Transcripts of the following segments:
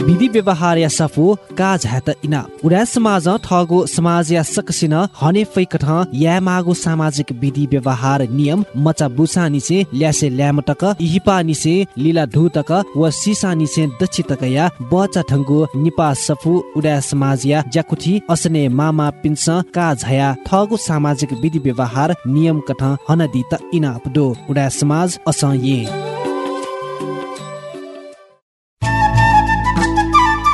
विधि व्यवहार या सफु काज हात इना। उडा समाज ठगो समाज या सकसिन हने फैकठ या मागो सामाजिक विधि व्यवहार नियम मचा बुसा निसे ल्यासे ल्यामटक इहिपा निसे लीला ढुतक व सिसा निसे दक्षितक या बचा ठंगु निपा सफु उडा समाज या ज्याकुठी असने मामा पिन्स का झया ठगो सामाजिक विधि व्यवहार नियम कठ हनदी त इना अपडो उडा समाज अस ये।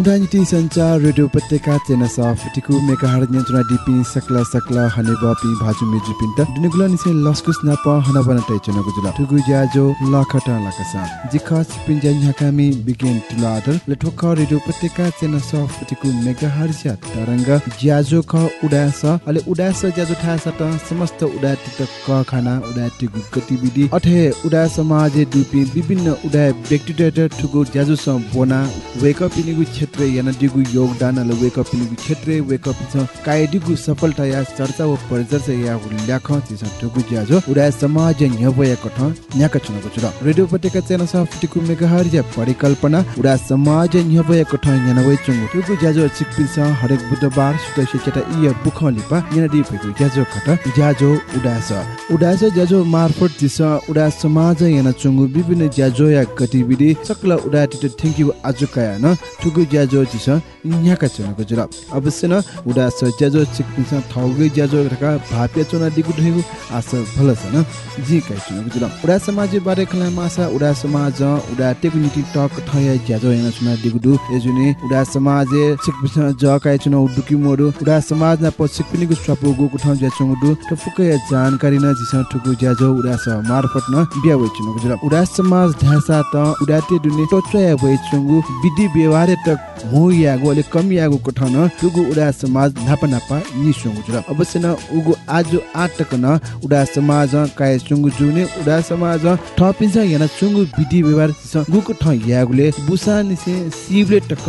नीति संचार रेडियो उपत्यका चेना सफटिकु मेगाहर नियन्त्रणा डिपि सकला सकला हने बपि भाजु मेजु पिन्ट दुनिगुला निसे लस्कुस नाप हना बना तै चना गुजुला ठुगु ज्याजो लखटा लकसा जिखा पिन्जा न्याकामी बिगिन तुलादर लठोक रेडियो उपत्यका चेना सफटिकु मेगाहर ज्या तरंग ज्याजो ख उडास अले उडास ज्याजो ठा सत समस्त उडा तित क खाना उडा गतिविधि अथे उडा समाज डिपि विभिन्न उडा व्यक्तित्व ठुगु ज्याजो सम बोना वेकअप इनिगु याना दिगु योगदान वेकअप पिलगु क्षेत्र वेकअप छ काय दिगु सफलता या चर्चा व परिचर्चा या उल्लेख तिस टुगु ज्याजो उडा समाज न्यवय कठ न्याक छनको जुर रेडियो पटेका चेन स फटिकु मेगाहर या परिकल्पना उडा समाज न्यवय कठ न्यानवय चंगु टुगु ज्याजो सिकपिल स हरेक बुधबार सुतै चेटा इ बुख लिपा यनदि पेगु ज्याजो कठ ज्याजो उडास उडास ज्याजो मार्फत दिस उडा समाज याना चंगु विभिन्न ज्याजो या गतिविधि सकल उडा टिट थ्याङ्क यू आजुकाया न ठुगु जिस यहाँका चुनाको जुल अवश्य न उडा स ज्याजो सिक्पिन्छ थौगै ज्याजो रका भाप्या चुना दिगु ढेगु आस भल छ न जी काइ चुनाको जुल उडा समाज बारे खला मासा उडा समाज उडा टेकु नीति टक थय ज्याजो याना चुना दिगु दु एजुने उडा समाज सिक्पिन्छ ज काइ चुना उडुकी मोडु उडा समाज न प सिक्पिनिगु स्वपु गु कुठा ज्या चंगु दु त फुकै जानकारी न जिस ठुकु ज्याजो उडा स मार्फत न बिया चुनाको जुल उडा समाज ढासा त उडा ते दुने टोचया वइ चंगु विधि व्यवहार त मु यागु अले कम यागु कोठन तुगु उडा समाज नापा नापा नि सुंगु अवश्य न उगु आज आटक न उडा समाज काय सुंगु जुने उडा समाज थपिन्छ याना सुंगु विधि व्यवहार गुको ठ यागुले बुसा निसे सिवले टक्क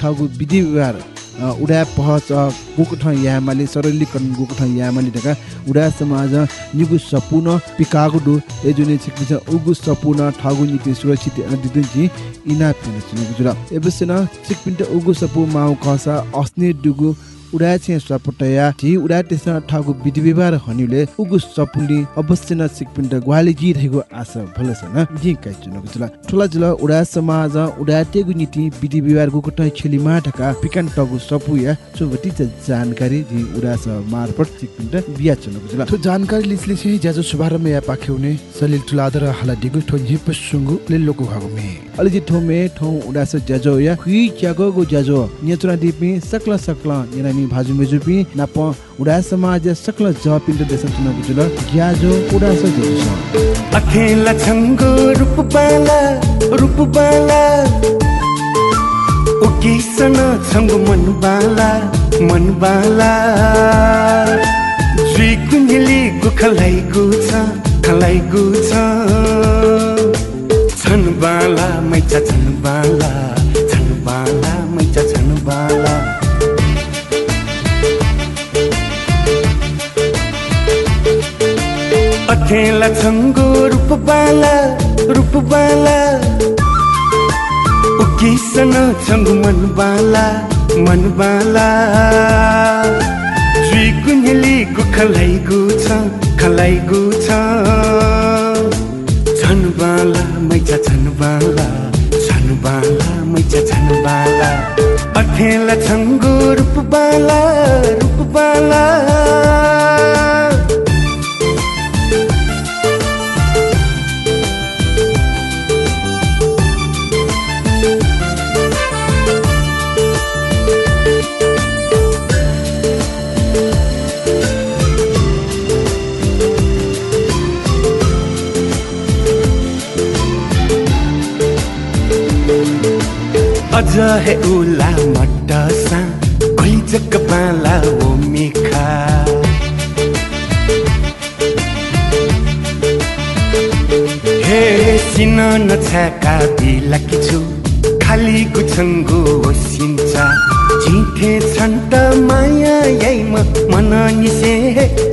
ठगु विधि व्यवहार। उडा पहच गुकुठ यामाले सरलीकरण गुकुठ यामाले ढका उडा समाज निगु सपुन पिकागु दु एजुने छिकबिस उगु सपुन ठगु निति सुरक्षित दिदुजी इना पिन छिनु गुजुरा एबसेन छिकपिन्ट उगु सपु माउ खसा अस्ने दुगु उडा छे स्वपटया जी उडा तेस ठगु विधि व्यवहार हनिले उगु सपुली अवश्य न सिकपिन्ट ग्वाली जी रहेको आशा भलस न जी काइ चुनको जुला ठुला जुला उडा समाज उडा तेगु नीति विधि व्यवहार गु कटै छेली माठका पिकान टगु सपु या जानकारी जी उडा स मार्फत सिकपिन्ट बिया चुनको जुला तो जानकारी लिसले छे ज्याजो शुभारम्भ या पाखेउने सलिल ठुलादर हाला दिगु ठो झिप सुंगु ले लोकु भागु मे। अलि जि ठो मे ठो उडा स ज्याजो या खुइ च्यागो गु ज्याजो न्यचुरा दिपि सकला सकला yana ni भाजु मेजुपि नाप उडा समाज सकल ज पिण्ड देशन चुना बुजुल ग्याजो उडा स जुस अखेला छंगो रूप बाला रूप बाला उकिसन छंगो मन बाला मन बाला जुइ कुञ्जली गुखलाई गुछ खलाई गुछ छन बाला मैचा छन बाला अठेला छङ्गो रूपबाला रूपबाला उकिसन छङ्गु मनबाला मनबाला जुई कुन्हेलीको खलाइगु छ खलाइगु छ। छनबाला मैचा छनबाला छनबाला मैचा छनबाला अठेला छङ्गो रूपबाला रूपबाला हे उला मटसा कलिजक बाला ओ मिखा। हे सिन नछाका बिलाकी छु खाली गुछङ्गु ओसिन्छ झिठे छन् त माया यैम मन निसे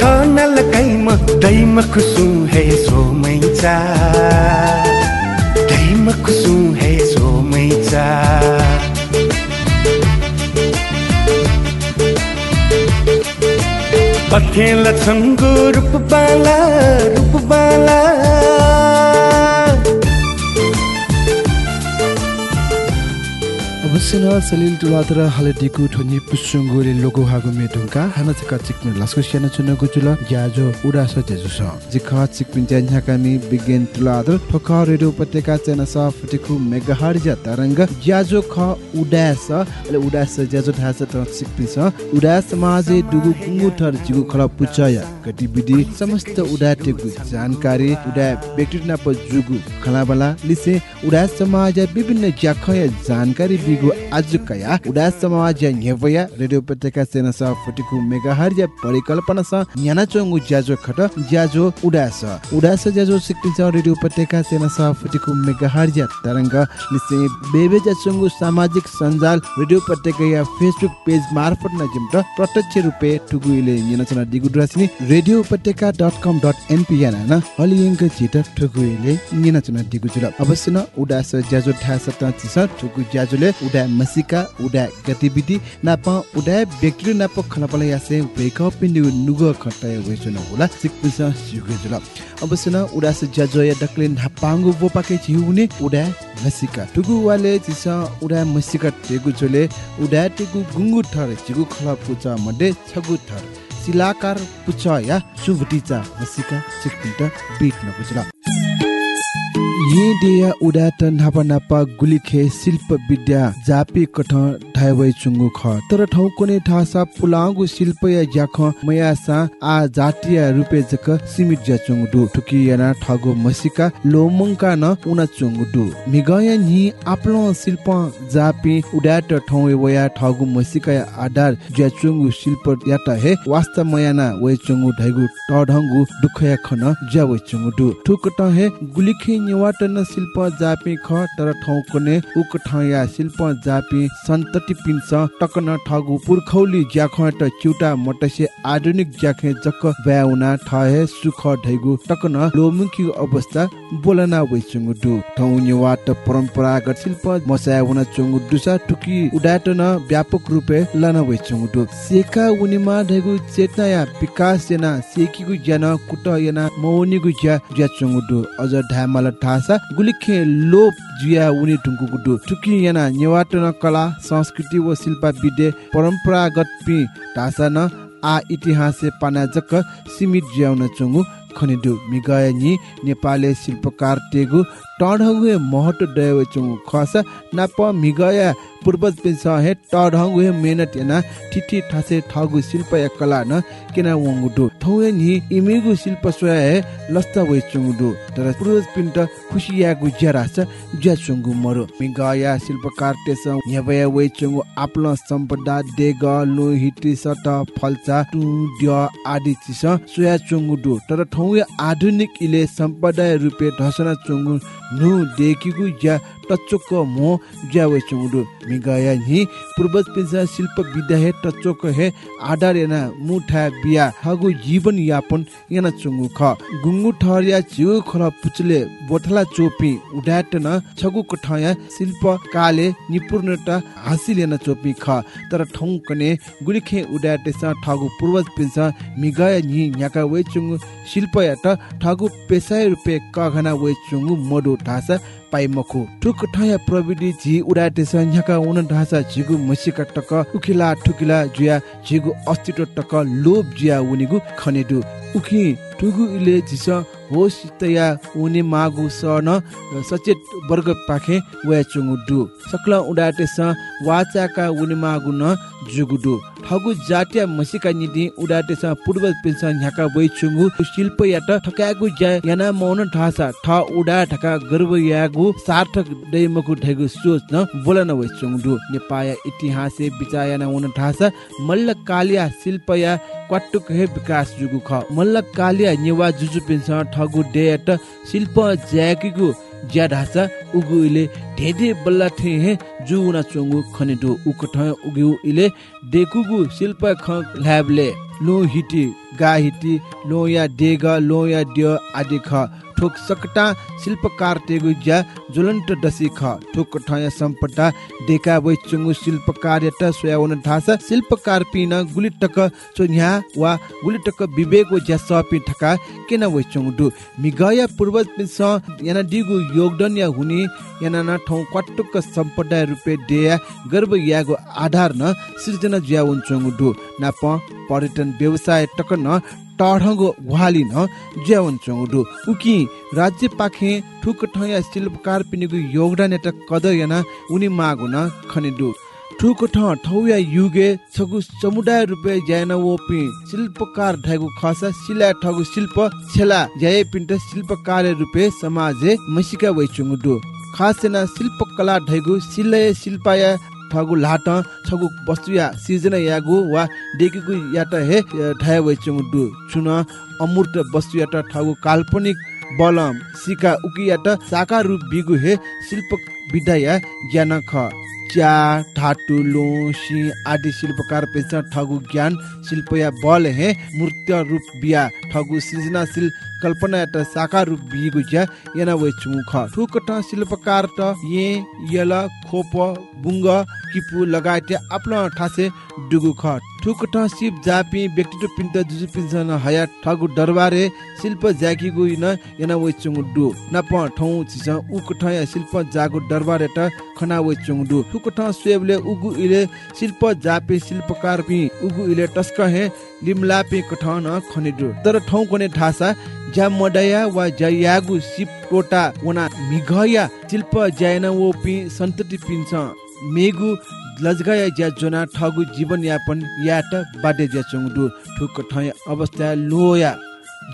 ठन लगाइम दैम खुसु हे सोमैचा। दैम खुसु हे सोमैचा पथेल छङ्गु रूपबाला रूपबाला। अवश्य न सलिल टुलातर हलदिकु ठोनी पुसुङ्गुले लोगो हागु मेटुङका हाना चका चिक्नु लस्कु स्याना चुनको जुल ग्याजो उडास जेजु स जिखा चिक्पिन ज्या कामी बिगेन टुलातर ठोक रेडियो उपत्यका चेना स फटिकु मेगाहर्ज तरंग ग्याजो ख उडास अले उडास ज्याजो उडास थर जिगु खला समस्त जानकारी उडा जुगु लिसे विभिन्न ज्याखय जानकारी बिगु आजुकया उडा समाज न्यवया रेडियो उपत्यका सेना स फटिकु मेगाहर्ज परिकल्पना स न्याना चंगु ज्याजो खट ज्याजो उडास उडास ज्याजो सिक्पिन्छ रेडियो उपत्यका सेना स फटिकु मेगाहर्ज तरंग। लिसे बेबे ज्याचंगु सामाजिक सञ्जाल रेडियो उपत्यका या फेसबुक पेज मार्फत न जिमट प्रत्यक्ष रुपे ठुगुइले न्याना दिगु ड्रासिनी radio Upatyaka dot com dot NP याना न हलियङ्क छिट ठुगुइले न्याना चुना दिगु जुल अवश्य न उडास ज्याजो ठास त चिस ठुगु ज्याजोले उडा मसिका उडा गतिविधि नाप उडा व्यक्ति नाप खनपला यासे वेक पिन्दु नुग खटाय वेसन होला सिकपिस सिगु जुल अवश्य न उडा से ज्याजो या डक्ले नापांगु बोपाके छिउने उडा मसिका। टुगु वाले चिस उडा मसिका टेगु जोले उडा टेगु गुंगु थर चिगु खला पुचा मडे छगु थर। सिलाकार पुचा या सुभटिचा मसिका सिकपिन्ट बिट नबुजला ये डेया उडाट नापा गुलिखे शिल्प विद्या जापी कठ ढाइवै चुङ्गु ख। तर ठौ कोने ठासा पुलाङ्गु शिल्प या ज्याख मया सा आ जातीय रुपे जक सिमिट ज्या चुङ्गु ठुकी याना ठगु मसिका लोमंका न उना चुङ्गु दु। मिगया नि आपलो शिल्प जापी उडाट ठौ वया ठगु मसिका या आधार ज्या चुङ्गु शिल्प याता हे वास्ता मयाना वै चुङ्गु ढाइगु टढंगु दुखया खन ज्या वै चुङ्गु दु। ठुक हे गुलिखे निवाटन शिल्प जापी ख तर ठौ कोने उक ठया शिल्प जापी। सन्तति पिन्स टकन ठगु पुर्खौली ज्याख त चिउटा मटसे आधुनिक ज्याखे जक ब्याउना ठहे सुख ढैगु। टकन लोमुखी अवस्था बोलना वैचुङु दु ठौ निवाट परम्परागत शिल्प मसाय हुन चुङु दुसा टुकी उडाटन व्यापक रूपे लन वैचुङु दु सेका उनिमा ढैगु चेतना या विकास जना सेकीगु ज्यान कुट याना मौनिगु ज्या ज्या चुङु दु अझ ढामल ठासा गुलिखे लोप जुया उनी टुङ्कु गुडु टुकी याना नेवाटन कला संस्कृति व शिल्प विद्य परम्परागत पि ढासा न आ इतिहास पाना जक सीमित ज्याउन चुङु खनिदु मिगय नि नेपाली शिल्पकार टेगु टढंगु महट डय चुङु खसा नाप मिगय पूर्वज पिस हे टढंगु मेहनत याना ठिठी ठासे ठगु शिल्प या कला न केना वंगुडु थौए नि इमेगु शिल्प सोया हे लस्ता वे चुङुडु तर पूर्वज पिन्ट खुशी या गु ज्यारास ज्या चुङु मरो। मिगय शिल्पकार टेस न्यवय वे चुङु आपल सम्पदा देग लो हिटी सट फल्चा टु ड्य आदि चिस सोया चुङुडु तर थौए आधुनिक इले सम्पदा रुपे ढसना चुङु नु देखिगु ज्या टचोक मो ज्यावे चुङडु मिगया नि पूर्वज पिसा शिल्प विद्या हे टचोक हे आधार याना मुठा बिया हगु जीवन यापन याना चुङु ख। गुंगु ठहरिया चिउ खल पुचले बोथला चोपी उडाट न छगु कठया शिल्प काले निपुणता हासिल याना चोपी ख। तर ठौ कने गुलिखे उडाटे स ठगु पूर्वज पिसा मिगया नि न्याका वे चुङु शिल्प यात ठगु पेसाय रुपे कघना वे चुङु मडु ढासा पाइमखु ठुक ठया प्रविधि झि उडाटे संख्याका उन ढासा झिगु मसिका टक उखिला ठुकिला जुया झिगु अस्तित्व टक लोभ जुया उनिगु खनेदु उखि ठुगु इले झिस होस तया उनी मागु स न सचेत वर्ग पाखे वे चुङु दु सकला उडाटे स वाचाका उनी मागु न जुगुदु ठगु जाटिया मसिका निदि उडाटे स पूर्व पिल्स न्याका वे चुङु शिल्प यात ठकागु ज्या याना मौन ढासा ठ उडा ठका गर्व यागु सार्थक दैमकु ढेगु सोच न बोलन वे चुङु नेपाया इतिहासे बिचायना उन ढासा मल्ल कालिया शिल्पया क्वाटुक हे विकास जुगु ख मल्ल कालिया नेवा जुजु पिन्स ठगु डेट शिल्प ज्याकीगु ज्या ढासा उगु इले ढेढे बल्ला थे हे जुना चोंगु खनेदु उक ठ उगु इले डेकुगु शिल्प ख ल्याबले लो हिटी गा हिटी लो या डेग लो या ड्य आदि ख। ठोक सकटा शिल्पकार तेगु ज्या ज्वलन्त डसी ख। ठोक ठया सम्पटा डेका वै चुंगु शिल्पकार यत सोयावन ढासा शिल्पकार पिन गुलिटक चोन्या वा गुलिटक विवेक व ज्या सपि ठका केना वै चुंगु मिगया पूर्वज पिस याना दिगु योगदान या हुनी याना न ठौ क्वाटुक सम्पदा रुपे डेया गर्व यागो आधार न सृजना ज्या वन चुंगु नाप पर्यटन व्यवसाय टक न टाढगो न ज्यावन चौडो। उकि राज्य पाखे ठुक ठया शिल्पकार पिनिगु योगदान एट कदर याना उनी मागु न खनेदु ठुक ठ ठौया युगे छगु समुदाय रुपे ज्यान वोपि शिल्पकार ढागु खसा सिला ठगु शिल्प छेला ज्याय पिन्ट शिल्पकार रुपे समाजे मसिका वइचुङडु खासेना शिल्पकला ढैगु सिलय शिल्पाया ठगु लाट छगु वस्तुया सिर्जना यागु वा डेकीगु यात हे ढाय वइचुङ दु छुन अमूर्त वस्तु यात ठगु काल्पनिक बलम सिका उकि यात साकार रूप बिगु हे शिल्प विद्या या ज्ञान ख। च्या ठाटु लो सि आदि शिल्पकार पेसा ठगु ज्ञान शिल्प या बल हे मूर्त रूप बिया ठगु सृजनाशील कल्पना त साकार रूप बिगु ज्या याना वे चुख ठुक ट शिल्पकार त ये यल खोप बुङ्ग किपु लगायत आफ्नो ठासे डुगु ख ठुक ट शिव जापि व्यक्तित्व पिन्त जुजु पिन्सन हया ठगु दरबारे शिल्प जाकीगु न याना वे चुङ डु न प ठौ छिस उक या शिल्प जागु दरबारे त खना वे चुङ डु ठुक स्वेबले उगु इले शिल्प जापि शिल्पकार पि उगु इले टस्क हे लिमलापि कठन खनिडु तर ठौ कोने ठासा ज्या वा जयागु सिप टोटा वना मिघया शिल्प ज्यान वो पि सन्तति पिन्छ। मेगु लजगाया ज्या जोना ठगु जीवन यापन याट बाटे ज्या चुङडु ठुक ठय अवस्था लोया।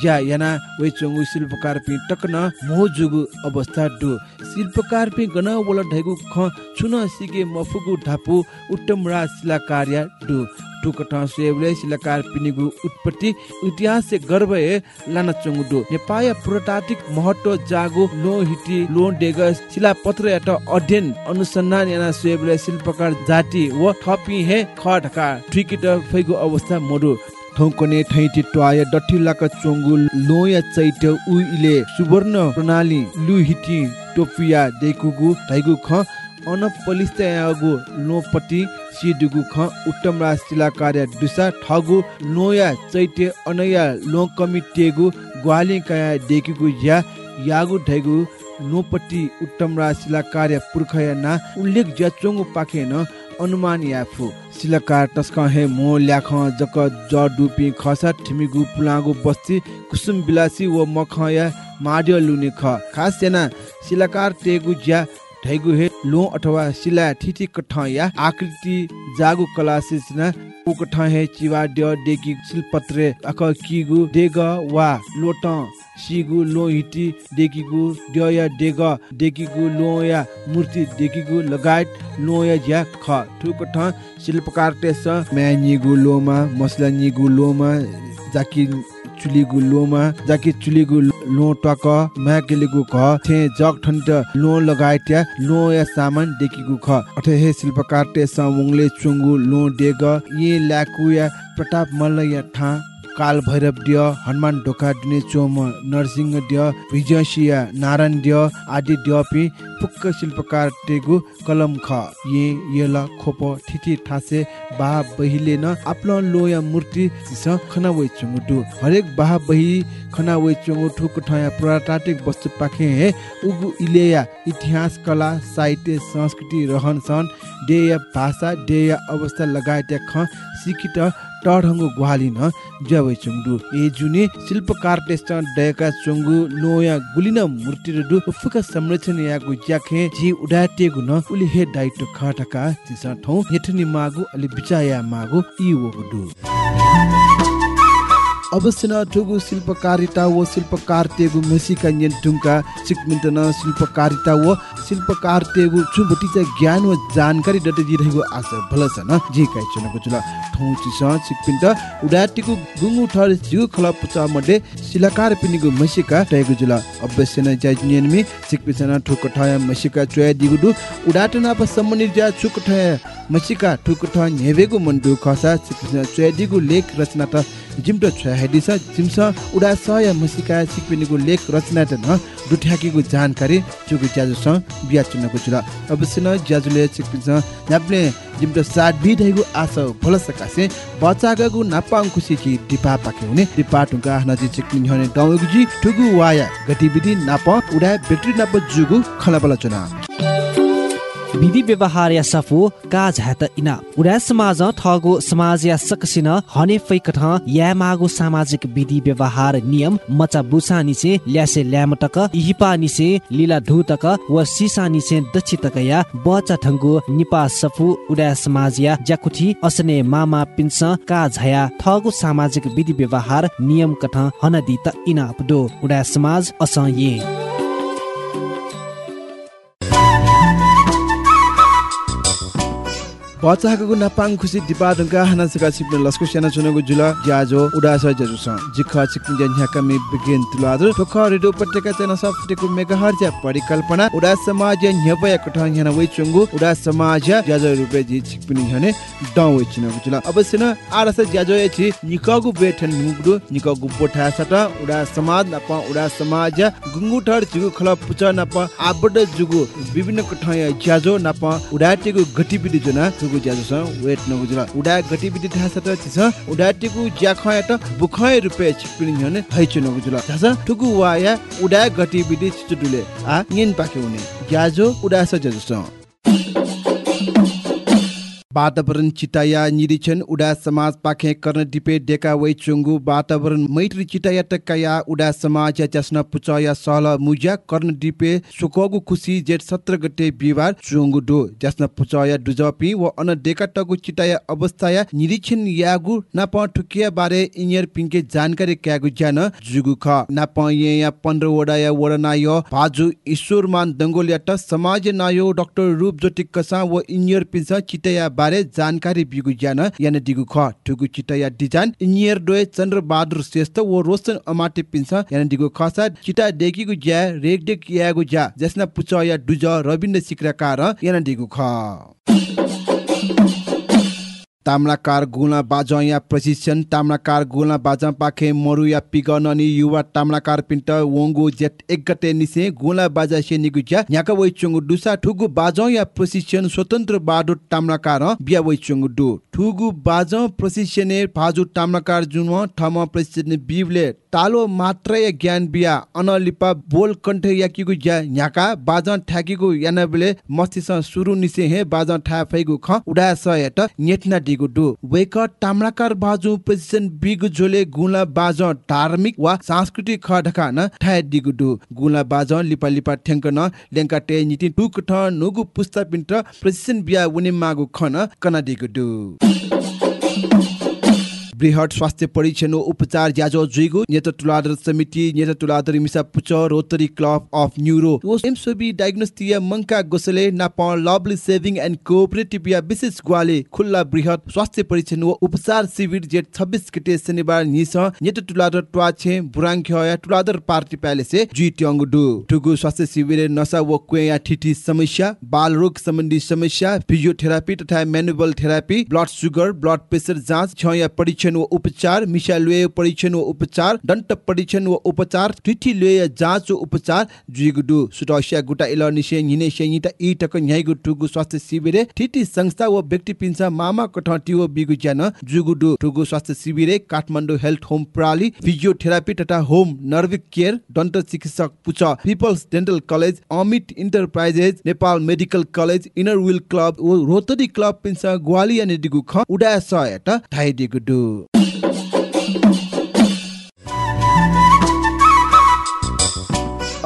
ज्या याना वे चोंगु शिल्पकार पि टकन मोजुगु अवस्था दु शिल्पकार पि गन वल ढैगु ख छुन सिगे मफुगु ढापु उत्तम शिला कार्य दु टुकट सेवले शिलाकार पिनिगु उत्पत्ति इतिहास से गर्व हे लाना चंगुडो नेपाल पुरातात्विक महत्व जागो लो हिटी लो डेग शिला पत्र एट अध्ययन अनुसन्धान याना सेवले शिल्पकार जाति व थपी हे खडका। ट्रिकिट फैगु अवस्था मोडु। ठौकने ठैटी ट्वाय डठिलाका चोंगु लोया चैट उइले सुवर्ण प्रणाली लु हिटी टोपिया देखुगु धैगु ख अनपलिस्तागु लोपति सिडुगु ख उत्तम राशिला कार्य दुसा ठगु नोया चैते अनया लो कमिटेगु ग्वाली काया देखिगु या यागु ढैगु नोपति उत्तम राशिला कार्य पुर्खया ना उल्लेख ज्याचोंगु पाखे न अनुमान याफु सिलकार टस्क हे मो ल्याख जक ज डुपी खसा ठिमिगु पुलागु बस्ती कुसुम बिलासी व मखया माड्य लुने ख। खास सेना सिलकार तेगु ज्या ढैगु हे लो अथवा शिला ठिठी कठ या आकृति जागु कला सिजना उकठ हे चिवा ड डेकी शिल्पत्रे अक किगु डेग वा लोट सिगु लो हिटी डेकीगु डया डेग डेकीगु लो या मूर्ति डेकीगु लगायत लो या ज्या ख। ठुकठ शिल्पकार तेस म्यानिगु लोमा मसला निगु लोमा जाकी चुलिगु लोमा जाकी चुलिगु लो टक म्याकेलिगु ख थे जग ठन्ट लो लगाइट्या लो या सामान डेकिगु ख। अथे हे शिल्पकार ते समुङले चुङ्गु लो डेग ये लाकु या प्रताप मल्ल या ठा। काल भैरव डिय हनुमान ढोका डिने चोम नरसिंह डिय विजयसिया नारायण डिय आदि डियपि पुक्क शिल्पकार टेगु कलम ख। ये येला खोप ठिठी ठासे बा बहिले न आफ्नो लोया मूर्ति स खना वइ चुङुटु हरेक बही खना वइ चुङु ठुक ठया पुरातात्विक वस्तु पाखे हे। उगु इलेया इतिहास कला साहित्य संस्कृति रहन सहन डेय भाषा डेय अवस्था लगायत ख सिकिट टढङ्गु ग्वालिन ज्यावै चुङडु। ए जुने शिल्पकार टेस्ट डयका चुङगु लोया गुलिन मूर्ति रडु फुका संरक्षण यागु ज्याखे जी उडाटेगु न उली हे डाइटो खटका जिसा ठौ हेठनी मागु अलि बिचाया मागु इ वगु अवश्य न ठुगु शिल्पकारिता व शिल्पकार तेगु मसिका न्यन टुङका सिकमिन्ट न शिल्पकारिता व शिल्पकार तेगु छुबटी चाहिँ ज्ञान व जानकारी डटे जिरहेको आशा भलस न जी काइ चनको जुल ठौ चिस सिकपिन्ट उडाटीको गुङु ठर जिउ खला पुचा मध्ये शिलाकार पिनिगु मसिका तयगु जुल अवश्य न जाइ न्यनमी सिकपिसन ठुक ठय मसिका चोय दिगुडु उडाट न प सम्मनि जा छुक ठय मसिका ठुक ठ नेवेगु मन्डु खसा सिकपिसन चोय दिगु लेख रचना त जिम्टो छ हेडिस जिम्स उडा सय मसिका सिकपिनिको लेख रचना न दुठ्याकीको जानकारी चुगु ज्याजुस बिया चुनको जुल अवश्य न ज्याजुले सिकपिन्छ न्याप्ले जिम्टो सात बिधैगु आस भलस कासे बचागगु नापाङ खुसी कि दिपा पाके हुने दिपा टुका नजि चिकपिन हने गाउँगु जी ठुगु वाया गतिविधि नाप उडा बेट्री नाप जुगु खलाबला चुना। विधि व्यवहार या सफु काज हात इना। उडा समाज ठगो समाज या सकसिन हने फैकठ या मागो सामाजिक विधि व्यवहार नियम मचा बुसा निसे ल्यासे ल्यामटक इहिपा निसे लीला धुतक व सिसा निसे दक्षि तक या बचा ठंगु निपा सफु उडा समाज या ज्याकुठी असने मामा पिन्स का झया ठगो सामाजिक विधि व्यवहार नियम कठ हनदी त इना अपडो उडा समाज अस ये। बचाको नापाङ खुसी दिपा ढुङ्गा हाना सका सिप्ने लस्को सेना चुनको जुल ज्याजो उडास जजुस जिख सिक्किम जन्ह्याका मे बिगिन तुलादर टोख रेडियो उपत्यका चेना सफ्टेको मेगाहर ज्या परिकल्पना उडा समाज न्यपया कठ ह्याना वइ चुङ्गु उडा समाज ज्याजो रुपे जि सिक्पिनि हने ड वइ चुनको जुल अवश्य न आरस ज्याजो छि निकगु बेठन मुगडु निकगु पोठा सट उडा समाज नप उडा समाज गुंगु ठर जुगु खल पुच नप आबड जुगु विभिन्न कठ ज्याजो नप उडाटेगु गतिविधि जना गु ज्याजु वेट नगु जुल उडा गतिविधि थाहा छ त छ उडा टिकु ज्या खय त बुखय रुपे छिपिनि हने हैचु नगु जुल थाहा छ? ठुगु वाया उडा गतिविधि छिटुले आ निन पाके हुने ज्याजो उडा छ ज्याजु वातावरण चिताया निरीक्षण उडा समाज पाखे कर्ण डिपे डेका वै चुङ्गु वातावरण मैत्री चिताया टक्काया उडा समाज जस्न पुचया सल मुजा कर्ण डिपे सुकगु खुसी जेठ सत्र गते बिहिबार चुङ्गु डो जस्न पुचया डुजपी व अन डेका टगु चिताया अवस्थाया निरीक्षण यागु नाप ठुकिया बारे इन्यर पिङ्के जानकारी क्यागु ज्यान जुगु ख नाप ये 15 वडा या वडा नायो भाजु ईश्वरमान दंगोलिया त समाज नायो डाक्टर रूप ज्योति कसा व इन्यर पिन्छ चिताया बारे जानकारी बिगु ज्यान यान दिगु ख ठुगु चिटाया डिजाइन इन्जिनियर डोय चन्द्र बहादुर श्रेष्ठ व रोशन अमाटे पिन्छ यान दिगु खसा चिटा डेकीगु ज्या रेक डेक यागु ज्या जसना पुच या डुज रविन्द्र सिक्राकार यान दिगु ख ताम्राकार गुला बाज या प्रशिक्षण ताम्राकार गुला बाज पाखे मरु या पिगन अनि युवा ताम्राकार पिन्ट वंगु जेट एक गते निसे गुला बाजा से निगु ज्या न्याका वइ चंगु दुसा ठुगु बाज या प्रशिक्षण स्वतन्त्र बाडु ताम्राकार बिया चंगु दु ठुगु बाज प्रशिक्षण फाजु ताम्राकार जुन ठम प्रशिक्षण बिवले तालो मात्र या ज्ञान बिया अनलिपा बोल कण्ठ याकीगु ज्या न्याका बाज ठ्याकीगु यानबले मस्तिस सुरु निसे हे बाज ठा फैगु ख उडा स एट नेटना दिगु डु। वेक ताम्राकार बाजु प्रेसिडेन्ट बिगु झोले गुला बाज धार्मिक वा सांस्कृतिक ख ढका न ठा दिगु डु। गुला बाज लिपा लिपा ठ्याङ्क न लेङ्का टे निति टुक ठ नुगु पुस्ता पिन्ट प्रेसिडेन्ट बिया उनि मागु खन कना दिगु डु। बृहत स्वास्थ्य परीक्षण उपचार ज्याजो जुइगु नेत तुलादर समिति नेत तुलादर मिसा पुच रोटरी क्लब अफ न्यूरो। एमसोबी डायग्नोस्टिया मंका गोसले नाप लवली सेभिङ एन्ड कोअपरेटिभ या विशेष ग्वाले खुल्ला बृहत स्वास्थ्य परीक्षण व उपचार शिविर जेठ छब्बिस गते शनिबार निस नेत तुलादर ट्वाछे बुराङ्ख्य या पार्टी प्यालेसे जुइ ट्याङ्गु डु टुगु स्वास्थ्य शिविर नसा व क्वे या समस्या बाल रोग सम्बन्धी समस्या फिजियोथेरापी तथा manual therapy blood sugar blood pressure जाँच छ या परीक्षण व उपचार मिसा लुए परीक्षण व उपचार दन्त परीक्षण व उपचार ठिठी लुए जाँच व उपचार जुइगुडु सुटस्या गुटा इल निसे निने सेनिता इ टक टुगु स्वास्थ्य शिविर ठिठी संस्था व व्यक्ति पिन्सा मामा कठटी व बिगु ज्यान जुगुडु टुगु स्वास्थ्य शिविर काठमाडौँ हेल्थ होम प्रणाली फिजियोथेरापी तथा होम नर्भिक केयर दन्त चिकित्सक पुच people's dental college Amit enterprises Nepal medical college inner wheel club Rotary club पिन्सा ग्वाली अनि दिगु ख उडा सहायता थाइ दिगु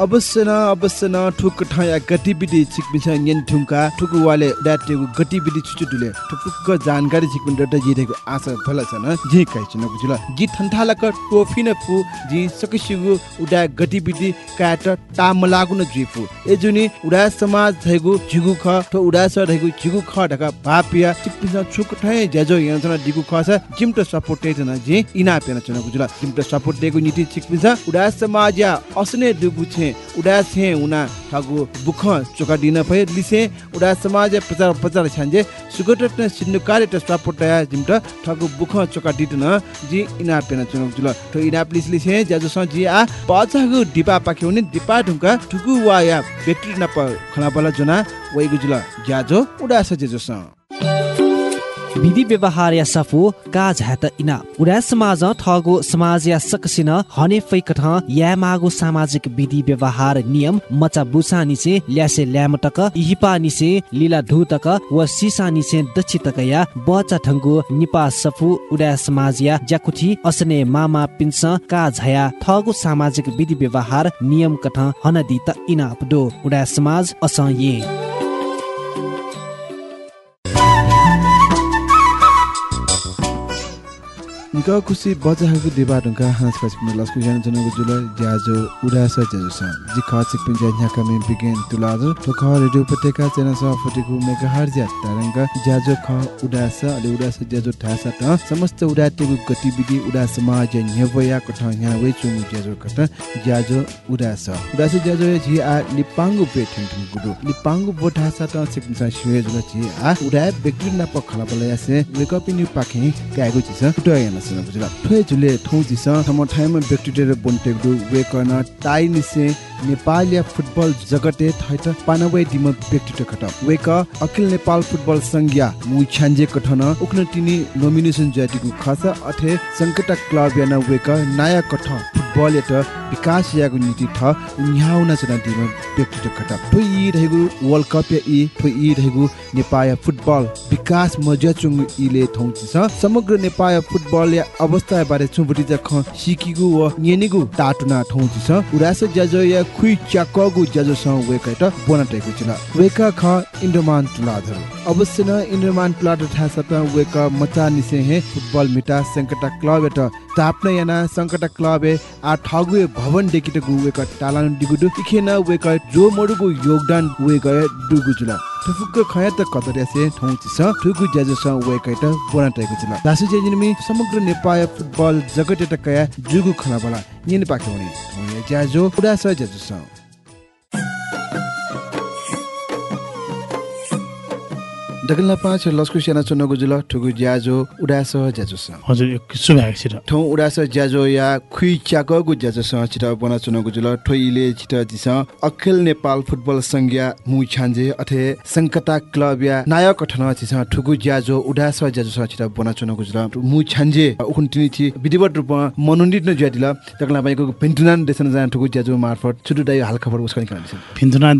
अवश्य न अवश्य न ठुक ठया गतिविधि छिकमिछ न्यन ठुङ्का। ठुकु वाले डाटेको गतिविधि छुचुटुले ठुकुक जानकारी छिकमिन डट जिरेको आशा भला छ न जे काइ छ बुझल। जी ठन्ठालक टोफी न फु जी सकसिगु उडा गतिविधि काट ताम लागु न जिफु ए जुनि उडा समाज थैगु झिगु ख ठो उडा स थैगु झिगु ख ढका भापिया। छिकमिछ छुक ठय ज्याजो यन दिगु ख छ जिमट सपोर्ट टे न जी इना पेन छ न बुझल। जिमट सपोर्ट देगु नीति छिकमिछ उडा समाज या असने दुगु छे। उडा छे उना ठगु बुख चोका दिन फय लिसे उडा समाज प्रचार प्रचार छान्जे सुगट न सिन्नु कार्य त या जिमट ठगु बुख चोका दिट न जी इना पेन चुनक जुल। तो इना प्लिस लिसे ज्याजो स जी आ पछागु डिपा पाखे उनी डिपा ढुंका ठुगु वा या बेट्री न प खना बला जना वइगु जुल ज्याजो उडा स जेजो स विधि व्यवहार या सफु का झ्यात इना। उडा समाज ठगो समाज या सकसिन हने फैकठ या मागो सामाजिक विधि व्यवहार नियम मचा बुसा निसे ल्यासे ल्यामटक इहिपा निसे लीला धुतक व सिसा निसे दक्षितक या बचा ठंगु निपा सफु उडा समाज या ज्याकुठी असने मामा पिन्स का झया ठगो सामाजिक विधि व्यवहार नियम कठ हनदी त इना अपडो। उडा समाज अस ये। निक खुसी बजाको देबा ढुङ्गा हाँस खस पिन लस्कु जान जनको जुल ज्याजो उडास ज्याजो स जि ख चिक पिन ज्या न्याका मे बिगेन तुलाज तो ख रेडियो पटेका चेना स फटिकु मेगा हर ज्या तरंग ज्याजो ख उडास अले उडास ज्याजो ठासा त समस्त उडाटेको गतिविधि उडा समाज न्यवया कठ न्या वे चुमु ज्याजो कठ ज्याजो उडास उडास ज्याजो जि आ लिपांगु पे ठिन गुडु लिपांगु बोठासा त चिक पिन शिवे जुल जि आ उडा व्यक्ति न पखला बलया से वेकअप इन पाखे कागु चिस टुया सना बुझला ठुए जुले ठौ जिस थम ठाइम व्यक्तिले बोन्टेगु वेकन टाइ निसे नेपालिया फुटबल जगते थैत पानवे दिम व्यक्तित्व खट वेक अखिल नेपाल फुटबल संज्ञा मु छान्जे कठन उक्न तिनी नोमिनेसन जातिको खस अथे संकट क्लब याना वेक नाया कठ फुटबल एट विकास यागु नीति थ न्याउना जना दिम व्यक्तित्व खट यी रहेगु वर्ल्ड कप या ठो यी रहेगु नेपाल फुटबल। विकास मजा चुङ इले थौ छ। समग्र नेपाल फुटबल या अवस्था बारे छुबुटी जख सिकिगु व नेनिगु टाटुना ठौ छ। उरास ज्याजो या खुइ च्याकगु ज्याजो स वेक एट बोनाटेगु छिला वेका ख इन्डोमान तुलाधर। अवश्य न इन्डोमान तुलाधर था सत वेक मचा निसे हे फुटबल मिटा संकटा क्लब एट ताप्न याना संकटा क्लब ए आ ठगुए भवन देखिट गु वेक टालान दिगुडु इखेन वेक जो मडुगु योगदान वेक दुगु जुला ठुफुक्क खया त कतर्यासे ठौ चिस ठुगु ज्याजो स वेक एट बोनाटेगु छिला दासु जेजिनमी समग्र नेपाल फुटबल जगत एट कया जुगु खला बला निन पाके हुने ज्याजो उडा स ज्याजो डगल्ला पाँच लस्कु सेना चुनको जुल ठुगु ज्याजो उडास ज्याजो स हजुर यो शुभाएको छिट। ठौ उडास ज्याजो या खुइ च्याकगु ज्याजो स छिट बना चुनको जुल ठोइले छिट जिस अखिल नेपाल फुटबल संज्ञा मु छान्जे अथे संकटा क्लब या नायक ठन छिस ठुगु ज्याजो उडास ज्याजो स छिट बना चुनको जुल मु छान्जे। उखुन तिनी छि विधिवत रूपमा मनोनीत न ज्यादिला डगल्ला बाइको पेन्टुनान देशन जान ठुगु ज्याजो मार्फत छुटु दाइ हाल खबर उसकनि खान्छ फिन्थुना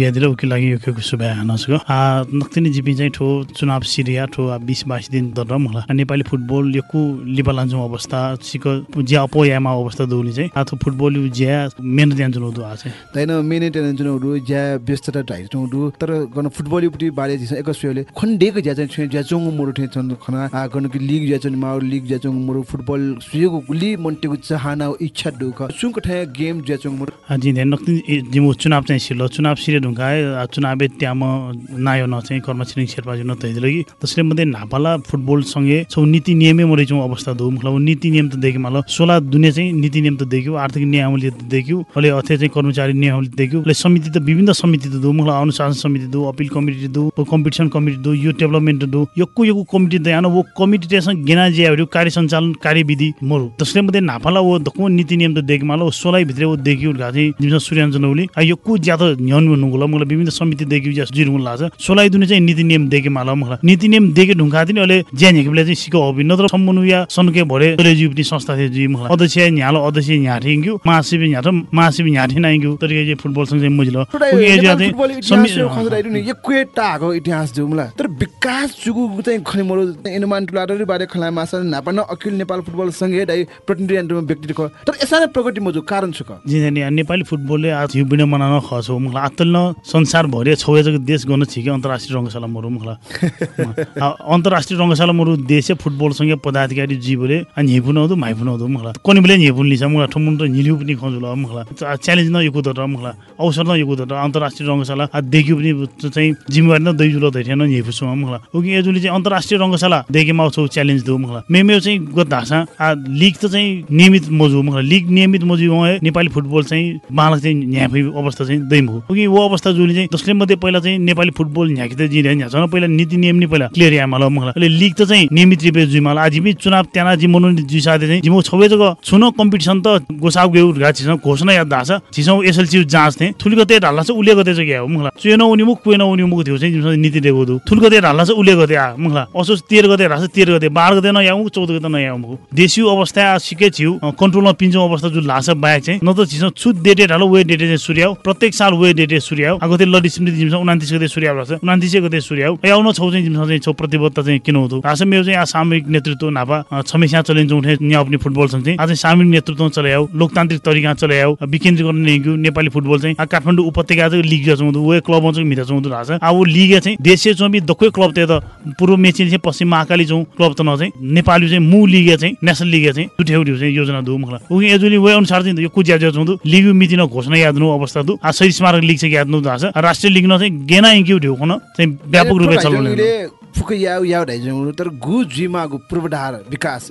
बिहातिर उकि लागि यो शुभा नसको। आ नक्तिनी जिपी चाहिँ ठो चुनाव सिरिया ठो बिस बाइस दिन दर मला नेपाली फुटबल यकु लिपा लान्छौँ अवस्था सिक ज्या अपो यामा अवस्था दोली चाहिँ आथो फुटबल ज्या मेन ध्यान जुन दु आछ। तैन मेने टेन जुनहरू ज्या व्यस्तता ढाइटौँ तर गर्न फुटबलपट्टि बारे जिस एक सुले खण्डेको ज्या चाहिँ ज्या चोङ मोरो ठे छन् खना आ गर्न कि लिग ज्या चाहिँ माउ लिग ज्या चोङ मोरो फुटबल सुएको गुली मन्टेको चाहना इच्छा दुख सुङ ठे गेम ज्या चोङ मोरो हाजी ध्यान नक्ति जिमु चुनाव चाहिँ सिलो चुनाव सिरे ढुङ्गाए चुनावे त्याम नायो न चाहिँ कर्मचारी शेर्पा जुन तैदिलगी त्यसले मध्ये नापाला फुटबल सँगै छौ नीति नियमै मरे छौँ अवस्था दो मतलब नीति नियम त देख्यो मतलब सोला दुनियाँ चाहिँ नीति नियम त देख्यो आर्थिक नियमावली त देख्यो। अहिले अथे चाहिँ कर्मचारी नियमावली देख्यो। अहिले समिति त विभिन्न समिति त दो मतलब अनुशासन समिति दो अपिल कमिटी दो कम्पिटिसन कमिटी दो यो डेभलपमेन्ट दो यक्को यको कमिटी त यहाँ वो कमिटी त्यसमा गेना ज्याहरू कार्य सञ्चालन कार्यविधि मरु। त्यसले मध्ये नाफाला वो दको नीति नियम त देख्यो मतलब सोलाई भित्र देख्यो घाँची जिम्स सूर्याञ्जन ओली यक्को ज्यादा न्याउनु भन्नुको मलाई विभिन्न समिति देख्यो ज्यास जिरु लाग्छ सोलाई दुने चाहिँ नीति नियम देख्यो मलाई मलाई नीति नियम देखे ढुङ्गा दिन अहिले ज्यान हेकेले चाहिँ सिको हबी नत्र सम्मुनु या सनके भरे जी पनि संस्था थियो जी मलाई अध्यक्ष न्यालो अध्यक्ष यहाँ ठिङ्ग्यो महाशिव यहाँ र महाशिव यहाँ ठिन आइग्यो तरिका फुटबल सँग चाहिँ मुजिलो। टाको इतिहास जुम्ला तर विकास जुगु चाहिँ खनि मरो। एनुमान टुलाडरी बारे खला मासा नापन अखिल नेपाल फुटबल सँगै दाइ प्रतिनिधि व्यक्ति तर यसमा प्रगति मजु कारण छु जी नेपाली फुटबलले आज युबिन मनाउन खस हो मलाई आतल संसार भरि छौजको देश गर्न छिके अन्तर्राष्ट्रिय रङ्गशाला मरु मलाई अन्तर्राष्ट्रिय रङ्गशाला मरु देश फुटबलसँगै पदाधिकारी जीवले अनि हेपुन आउँदो माइपुन आउँदो मलाई कनि बेला हेपुन लिन्छ मलाई ठुमुन त हिलिउ पनि खजुल मलाई च्यालेन्ज न यो कुदर मलाई अवसर न यो कुदर अन्तर्राष्ट्रिय रङ्गशाला देखियो पनि चाहिँ जिम्मेवारी न दै जुल दैठेन हेपुछु मलाई उकि एजुली चाहिँ अन्तर्राष्ट्रिय रङ्गशाला देखेमा आउँछौ च्यालेन्ज दो मलाई मेमे चाहिँ गत धासा लिग त चाहिँ नियमित मजु मलाई लिग नियमित मजु नेपाली फुटबल चाहिँ बालक चाहिँ न्याफै अवस्था चाहिँ दैम हो। कि वो अवस्था जुन चाहिँ जसले मध्ये पहिला चाहिँ नेपाली फुटबल न्याकी त जिरे छ पहिला नीति नियम नि पहिला क्लियर या मलाई मलाई अहिले लिग त चाहिँ नियमित रूपले आज पनि चुनाव त्यहाँ जिमोनु जुइसाथे चाहिँ। जिमो छवे जग छुन कम्पिटिसन त गोसाउ गेउ छिसौ घोषणा याद छ छिसौ एसएलसी जाँच थिएँ। थुल गते ढाल्ला छ उले गते चाहिँ मलाई चुएन उनी मुख कुएन उनी मुख थियो चाहिँ नीति दिएको दु थुल गते ढाल्ला छ उले गते आ मुखला असोज तेह्र गते ढाल्छ तेह्र गते बाह्र गते नयाउ चौध गते नयाउ मुख। देशी अवस्था सिके छिउ कन्ट्रोलमा पिन्छौँ अवस्था जुन लाछ बाहेक चाहिँ। न त छिसौ छुट डेटे ढालो वे डेटे चाहिँ सूर्याउ प्रत्येक साल वे डेटे सूर्याउ आगो त्यो लडी स्मृति जिम्स उनातिस गते सूर्याउ रहेछ उनातिस गते सूर्याउ आउन छौ चाहिँ जिम्स चाहिँ छौ प्रतिबद्धता चाहिँ किन हुँदो आज मेरो चाहिँ सामूहिक नेतृत्व नापा छमेसा चलिन्छ उठे यहाँ अपनी फुटबल चाहिँ। आज सामूहिक नेतृत्व चलायो लोकतान्त्रिक तरिका चलायो विकेन्द्रीकरण लिग्यो नेपाली फुटबल चाहिँ। काठमाडौँ उपत्यका चाहिँ लिग जाउँदो वे क्लब चाहिँ मिता जाउँदो रहेछ अब ऊ लिग चाहिँ देशीय चौबी दक्कै क्लब त्यो त। पूर्व मेची चाहिँ पश्चिम महाकाली जाउँ क्लब त नचाहिँ नेपाली चाहिँ मु लिग चाहिँ नेसनल लिग चाहिँ दुठेउटी चाहिँ योजना दु मलाई ऊ एजुली वे अनुसार चाहिँ यो कुजिया जाउँदो लिग मिति न घोषणा याद नु अवस्था दु आ सही स्मारक लिग चाहिँ याद नु छ। राष्ट्रिय लिग न चाहिँ गेना इङ्क्यु ढेउखन चाहिँ व्यापक चलाउने फुकै याउ याउ ढाइजौँ तर गु पूर्वधार विकास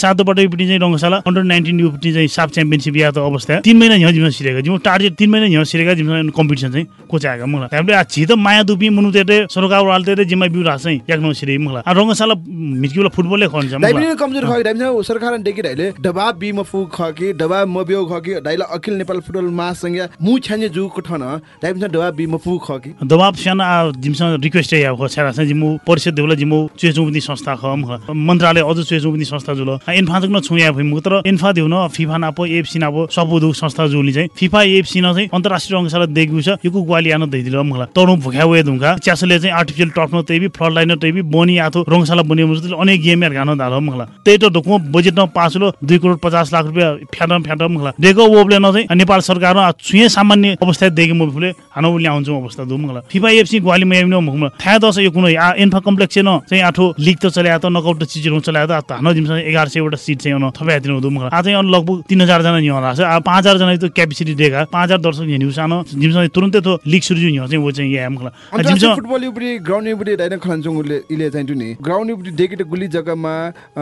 सातोबाट युपट्टि चाहिँ रङ्गशाला अन्डर नाइन्टिन युपट्टि चाहिँ साफ च्याम्पियनसिप या त अवस्था। तिन महिना यहाँ जिम्मा सिरेको। जिम्मा टार्गेट तिन महिना यहाँ सिरेका जिम्मा कम्पिटिसन चाहिँ कोचाएको मलाई। हामीले छि त माया दुपी मुनु तेटे सरकार वाल तेटे जिम्मा बिउ रास चाहिँ याक्नु सिरे मलाई। रङ्गशाला मिटकिला फुटबलले खन्छ दाइबिने कमजोर खै दाइबिने सरकार देखि दाइले दबाब बि म फु ख कि दबाब म बिउ ख कि दाइला अखिल नेपाल फुटबल महासंघ मु छ्याने जु ठन दाइबिने दबाब बि म फु ख कि दबाब सानो जिमसँग रिक्वेस्ट या ख चाहिँ जिमु परिषद देउला जिमु चुएचौँ संस्था ख मन्त्रालय अझ चुएचौँ संस्था जुल। इन्फाजक न छुया भइम तर इन्फा दिउन फिफा नापो एफसी नापो सबुदु संस्था जुली चाहिँ। फिफा एफसी न चाहिँ अन्तर्राष्ट्रिय अंशला देखिउ छ। यो ग्वाली आन दैदिल मलाई। तडु भुख्या वे दुङ्गा च्यासले चाहिँ आर्टिफिसियल टप न तेबी फ्लड लाइन तेबी बनी आथो रङशाला बनियो मुजले अनेक गेम यार गान दाल मलाई। त्यही त ढोकमा बजेट न पाँच लो दुई करोड पचास लाख रुपियाँ फ्याट फ्याट मलाई। डेको ओबले न चाहिँ नेपाल सरकार छुए सामान्य अवस्था देखि म फुले हानो ल्याउँछु अवस्था दु मलाई। फिफा एफसी ग्वालीमा एमिनो मुखमा थाहा दस यो कुनै। इन्फा कम्प्लेक्स न चाहिँ आठो लिग त चल्या त नकआउट चिजहरू चल्या त हानो जिमसँग एघार सयवटा सिट चाहिँ थपाइ दिनु हुँदो आज लगभग तिन हजारजना हिँड होला। छ पाँच हजारजना त क्यापेसिटी दिएका पाँच हजार दर्शक हिँड्नु सानो। जिमसँग तुरन्तै त लिग सुरु हिँड्यो चाहिँ वो चाहिँ यहाँ मलाई जिमसँग फुटबल उपरि ग्राउन्ड उपरि डाइन खलान्छौँ उसले इले चाहिँ नि। ग्राउन्ड उपरि डेकेट गुली जग्गामा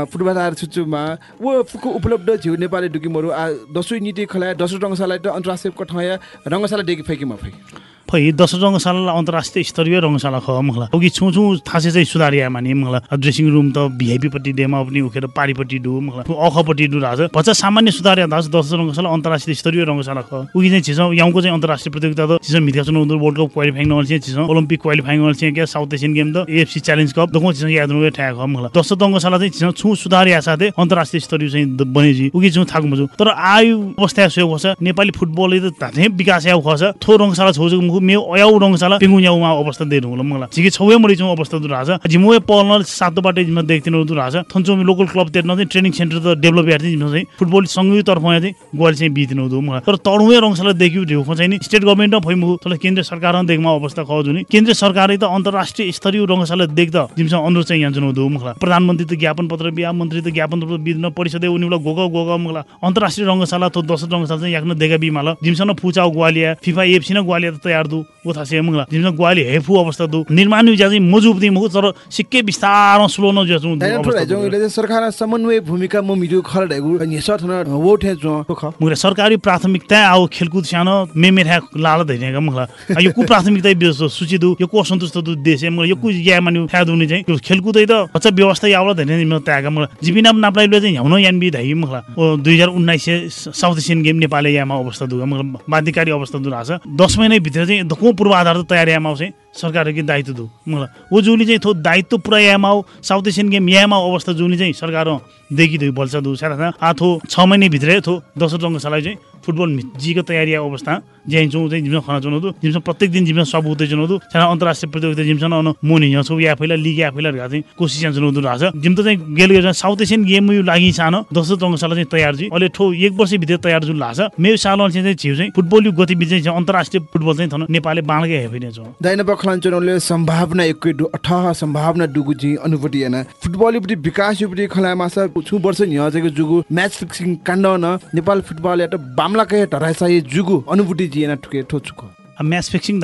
फुटबल आएर छुच्चुमा वो फुको उपलब्ध झिउ नेपाली डुकी मरु दसौँ नीति खलाए दसौँ रङ्गशाला त अन्तर्राष्ट्रिय कठाया रङ्गशाला डेकी फैकीमा फैकी। फै दस रङ्गशाला अन्तर्राष्ट्रिय स्तरीय रङ्गशाला ख मखला उगी छु छु थासे चाहिँ सुधारिया मानि मखला ड्रेसिङ रुम त भिआइपी पट्टि डेमा पनि उखेर पारिपट्टि डु मखला अखपट्टि डु राज। भन्छ सामान्य सुधारिया दास दस रङ्गशाला अन्तर्राष्ट्रिय स्तरीय रङ्गशाला ख। उगी चाहिँ छिसो यहाँको चाहिँ अन्तर्राष्ट्रिय प्रतियोगिता त छिसो सुन वर्ल्ड कप क्वालिफाइङ नल चाहिँ छिसो। ओलम्पिक क्वालिफाइङ नल चाहिँ क्या साउथ एसियन गेम त एएफसी च्यालेन्ज कप दको छिसो याद नुगे ठ्याक ख मखला दस रङ्गशाला चाहिँ छिसो छु सुधारिया साथै अन्तर्राष्ट्रिय स्तरीय चाहिँ बनेजी। उगी छु थाकु मजु तर आयु अवस्था सो खस नेपाली फुटबल त विकास याउ खस थो रङसाला छौ मुखु मे अयाउ रङसाला पिङु याउमा अवस्था दे ढुङ्ला मलाई छिके छौए मरि अवस्था दु राजा जिमुए पल्न सातो बाटे जिम्मा देखथिन दु राजा थन्चो लोकल क्लब तेर्न चाहिँ ट्रेनिङ सेन्टर त डेभलप यार्थे जिम्मा चाहिँ फुटबल सँगै तर्फ यहाँ चाहिँ ग्वाली चाहिँ बितिन दु मलाई तर तरुए रङसाला देखिउ ढेउ चाहिँ नि स्टेट गभर्मेन्ट न फैमुखु तर केन्द्र सरकार देखमा अवस्था ख जुनि केन्द्र सरकारै त अन्तर्राष्ट्रिय स्तरीय रङसाला देख्दा जिम्सा अनुरोध चाहिँ यहाँ जुन मुखला प्रधानमन्त्री त ज्ञापन पत्र बिहा मन्त्री त ज्ञापन पत्र बिदिन परिषद उनीलाई गोग गोग मुखला अन्तर्राष्ट्रिय रङ्गशाला त दस रङ्गशाला चाहिँ याक्न देगा बिमाल। जिमसन फुचाउ ग्वालिया फिफा एफसी न ग्वालिया त तयार दु उथा से मुखला जिमसन ग्वाली हेफु अवस्था दु। निर्माण ज्या चाहिँ मजुब दि मुख तर सिक्के बिस्तार स्लो न ज्या दाइना ठो अवस्था राइजो दु। इले सरकार समन्वय भूमिका म मिजु खर ढेगु नेसा थन वो ठे जो मुखला सरकारी प्राथमिकता आउ खेलकुद सानो मेमेठा लाल धैर्यका मुखला आ यो कु प्राथमिकता बिस सूची दु यो को असन्तुष्ट दु देश मुखला यो कु या मान्यु फ्या दुनि चाहिँ यो खेलकुदै त अच्छा व्यवस्था यावला धैर्य निम त्यागा मुखला जिबिना नाप्लाइले चाहिँ ह्याउन यान बि धाइ मुखला ओ 2019 साउथ एसियन गेम नेपालले यामा अवस्था दु मुखला बाध्यकारी अवस्था दु राछ 10 महिना भित्र चाहिँ दको पूर्वाधार त तयार यामा चाहिँ सरकारको दायित्व दु। मुखला ओ जुली चाहिँ थो दायित्व पुरा यामा साउथ एसियन गेम यामा अवस्था जुनी चाहिँ सरकार देखि दुई बल्छ दु। सारा आ थो 6 महिना भित्रै थो दस रङ्गशाला चाहिँ फुटबल जीको तयारी अवस्था ज्याइन्छौँ चाहिँ जिम्स खाना चुनाउँदो जिम्स प्रत्येक दिन जिम्स सब उतै चुनाउँदो। साना अन्तर्राष्ट्रिय प्रतियोगिता जिम्सन अन मोनि यहाँ छौ या पहिला लिग या पहिला चाहिँ कोसिस यहाँ चुनाउँदो रहेछ। जिम त चाहिँ गेल गेल साउथ एसियन गेम यो लागि सानो दस रङ्गशाला चाहिँ तयार जी अहिले ठो एक वर्ष भित्र तयार जुन लाग्छ। मेरो साल चाहिँ छिउ चाहिँ फुटबल यो गतिविधि चाहिँ अन्तर्राष्ट्रिय फुटबल चाहिँ थन नेपालले बाँडकै हेपिने छौँ। दाइना बखलान चुनावले सम्भावना एकै दु अठाह सम्भावना दुगु जी अनुभूति याना फुटबल युपति विकास युपति खला मासा छु वर्ष हजेको जुगु म्याच फिक्सिङ काण्ड न नेपाल फुटबल यात बामला कहे टराइसा ये जुगु अनुभूति ठुके ठो अब म्याच फिक्सिङ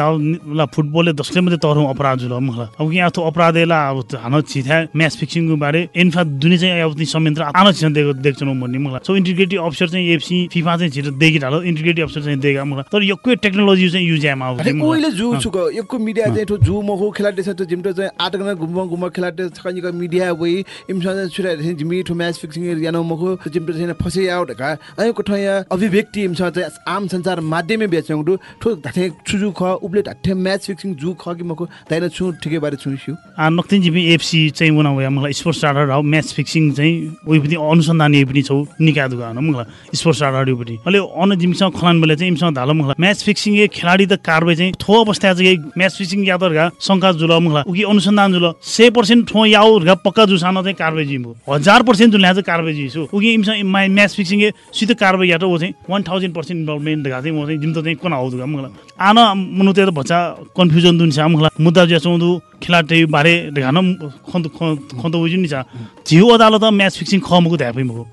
ला फुटबलले दसले मात्रै तरौँ अपराध जुल मलाई अब यहाँ थो अपराधेला अब हान छिथा म्याच फिक्सिङको बारे इन्फा दुनी चाहिँ अब ती संयन्त्र आन छिन दिएको देख्छु भन्ने मलाई सो इन्टिग्रेटिभ अफिसर चाहिँ एफसी फिफा चाहिँ छिटो देखिहाल्यो इन्टिग्रेटिभ अफिसर चाहिँ देखा मलाई तर यो कोही टेक्नोलोजी चाहिँ युज आमा ओइले जु छुको यको मिडिया चाहिँ ठो जु मखो खेलाटे छ त्यो जिमटो चाहिँ आठ गना गुम्ब गुम्ब खेलाटे छकनिको मिडिया वइ इमसा चाहिँ छुरा चाहिँ जिमी ठो म्याच फिक्सिङ यानो मखो। जिमटो चाहिँ फसे आउट का अय कोठो या अभिव्यक्ति इमसा चाहिँ आम संसार माध्यमले बेचौँ दु ठो धाथे ख उब्ले धाथे म्याच फिक्सिङ जु ख कि मखो दाइना छु ठिकै बारे छु आ नक्तिन जिपी एफसी चाहिँ उना भयो मलाई स्पोर्ट्स स्टार्टर हो म्याच फिक्सिङ चाहिँ उयो पनि अनुसन्धान पनि छौ निका दुगा हो मलाई स्पोर्ट्स स्टार्टर पनि अहिले अन जिमसँग खलान बेला चाहिँ इमसँग धालो मलाई म्याच फिक्सिङ ए खेलाडी त कारबाही चाहिँ थो अवस्था चाहिँ म्याच फिक्सिङ या त शङ्का जुल मलाई उकि अनुसन्धान जुल सय पर्सेन्ट ठो याउ गा पक्का जुसान चाहिँ कारबाही जिम्बु हजार पर्सेन्ट जुन चाहिँ कारबाही जिसु उकि इमसँग म्याच फिक्सिङ ए सिधै कारबाही या त ऊ चाहिँ वान थाउजन्ड पर्सेन्ट इन्भल्भमेन्ट देखा चाहिँ म चाहिँ जिम त चाहिँ कोना आउँदो मलाई आन मनु त्यो त भच्चा कन्फ्युजन दुन छ मुद्दा चौँदु खेलाडी बारे ढान खन्त खन्त उजु नि छ। झिउ अदालत म्याच फिक्सिङ ख मुगु ध्यापै मुगु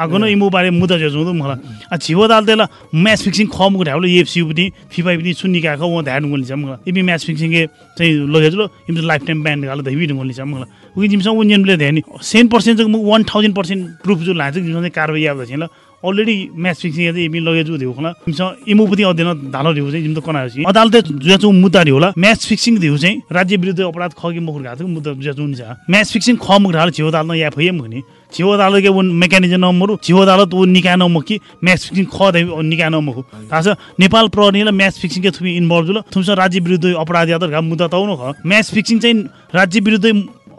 आगो न इमु बारे मुद्दा ज्या चौँदु मलाई झिउ अदालत म्याच फिक्सिङ ख मुगु ढ्याउलो एफसी पनि फिफा पनि सुन्नि गएको उहाँ ध्यान गुल्ने छ मलाई इमी म्याच फिक्सिङ चाहिँ लगेछ लो इम लाइफ टाइम ब्यान्ड गालो दैवी गुल्ने छ मलाई उयो जिमसँग उन्जनले ध्यान सेन पर्सेन्ट चाहिँ वान थाउजन्ड पर्सेन्ट प्रुफ जो लान्छ जिमसँग चाहिँ कारवाही आउँदा चाहिँ ल। अलरेडी म्याच फिक्सिङ चाहिँ इमी लगेजु दिउ खोला जिमसँग इमु पनि अध्ययन धालो दिउ चाहिँ जिम त कना छि अदालत जुया मुद्दा दिउ होला म्याच फिक्सिङ दिउ चाहिँ राज्य विरुद्ध अपराध खगे मुखुर घातको मुद्दा जुया चुन छ म्याच फिक्सिङ ख मुख ढाल छियो अदालत या फैम भने। छियो अदालत के उन मेकानिजम नम्बर छियो अदालत उ निका नम कि म्याच फिक्सिङ ख दे निका नम हो। थाहा छ नेपाल प्रहरीले म्याच फिक्सिङ के थुमी इन्भल्भ जुल तुमसँग राज्य विरुद्ध अपराध या त मुद्दा त ख। म्याच फिक्सिङ चाहिँ राज्य विरुद्ध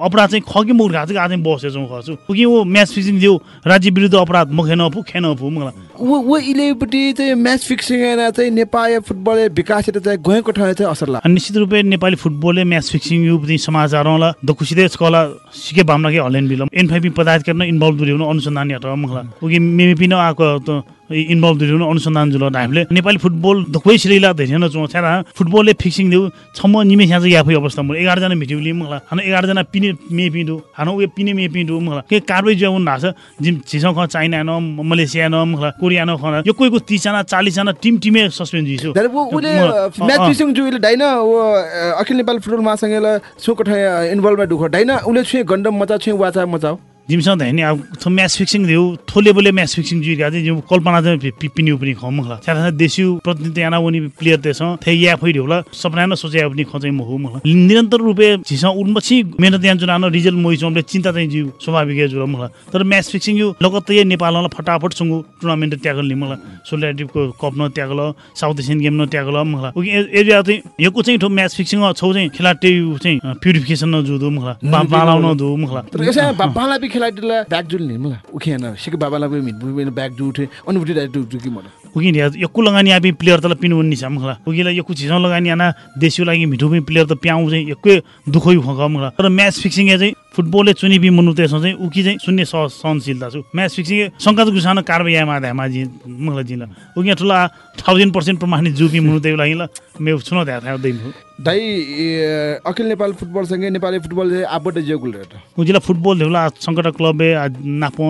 अपराध चाहिँ खगी मुख घाँच आज बसेछौँ खर्छु कि ऊ म्याच फिक्सिङ दियो राज्य विरुद्ध अपराध म खेन अफु खेन अफु मलाई। वो वो इलेपट्टि चाहिँ म्याच फिक्सिङ चाहिँ नेपाल फुटबल विकास चाहिँ गएको ठाउँ चाहिँ असर लाग्छ निश्चित रूपले नेपाली फुटबलले म्याच फिक्सिङ यो पनि समाचारला दखुसिदे स्कला सिके भावना के बिलम। एनफाइपी पदार्थ गर्न इन्भल्भ दुर्याउनु अनुसन्धान हट मलाई उकि मेमी पिन आएको इन्भल्भ दुर्याउनु अनुसन्धान जुल हामीले नेपाली फुटबल दखै सिरिला धेरै न चो छ्यारा फुटबलले फिक्सिङ दिउ छम्म निमे छ्या चाहिँ याफै अवस्था म एघारजना भिडियो मलाई हानो एघारजना पिने मे पिँदु हानो उयो पिने मे पिँदु मलाई के कारवाही जो हुन भएको छ जिम छिसँग ख चाइना न मलेसिया न मलाई कोरिया न खना। यो कोहीको तिसजना चालिसजना टिम टिमे सस्पेन्ड उले म्याच फिक्सिङ डाइना अखिल नेपाल फुटबल महासङ्घले सो कठा इन्भल्भमेन्ट दुख डाइना उले छुए गण्डम मचा छुए वाचा मचाओ। जिमसँग धाइने अब थो म्याच फिक्सिङ देऊ थोले बोले म्याच फिक्सिङ जुइका चाहिँ जिउ कल्पना चाहिँ पि- पि- पिन्यु पनि खम साथ साथ देशी प्रतिनिधि याना वनी प्लेयर तेस थे या फै ढेउला सपना न सोचे पनि खचाइ म हो मला निरन्तर रूपे झिस उनपछि मेहनत यान जुन रिजल्ट मोइसमले चिन्ता चाहिँ जिउ स्वाभाविक है जुल मला तर म्याच फिक्सिङ यो लगत्तै नेपालमा फटाफट सँगु टुर्नामेन्ट त्यागल नि मलाई। सोलिडारिटीको कप न त्यागल साउथ एसियन गेम न त्यागल मलाई। एरिया चाहिँ यो चाहिँ ठो म्याच फिक्सिङ छौ चाहिँ खेलाडी चाहिँ प्युरिफिकेसन न जुदो मलाई। बालाउन दु मलाई। खेलाडीलाई ब्याग जुल नि मलाई उखेन। सिक बाबालाई मिट ब्याग जु उठे अनुभूति डाइरेक्ट जुकी मलाई? उगिन यक्कु लगानी आबी प्लेयर तल पिनु वन्नी छ मलाई उगिला यक्कु छिसौ लगानी आना देशको लागि मिठो पनि प्लेयर त प्याउ चाहिँ एक्कै दुखै फक मलाई तर म्याच फिक्सिङ चाहिँ फुटबलले चुनी बि मनु त्यसो चाहिँ उकी चाहिँ शून्य सह सहनशीलता छु। म्याच फिक्सिङ सङ्कात गुसान कारबाही मा ध्यामा जि मलाई जिला उगिया ठुला थाउजन्ड पर्सेन्ट प्रमाणित जुपी मुनु त्यो लागि ल। मे छुन ध्या थाहा दै दाइ अखिल नेपाल फुटबलसँगै नेपाली फुटबल आबट जे गुल रेट उजिला फुटबल देउला सङ्कट क्लब नापो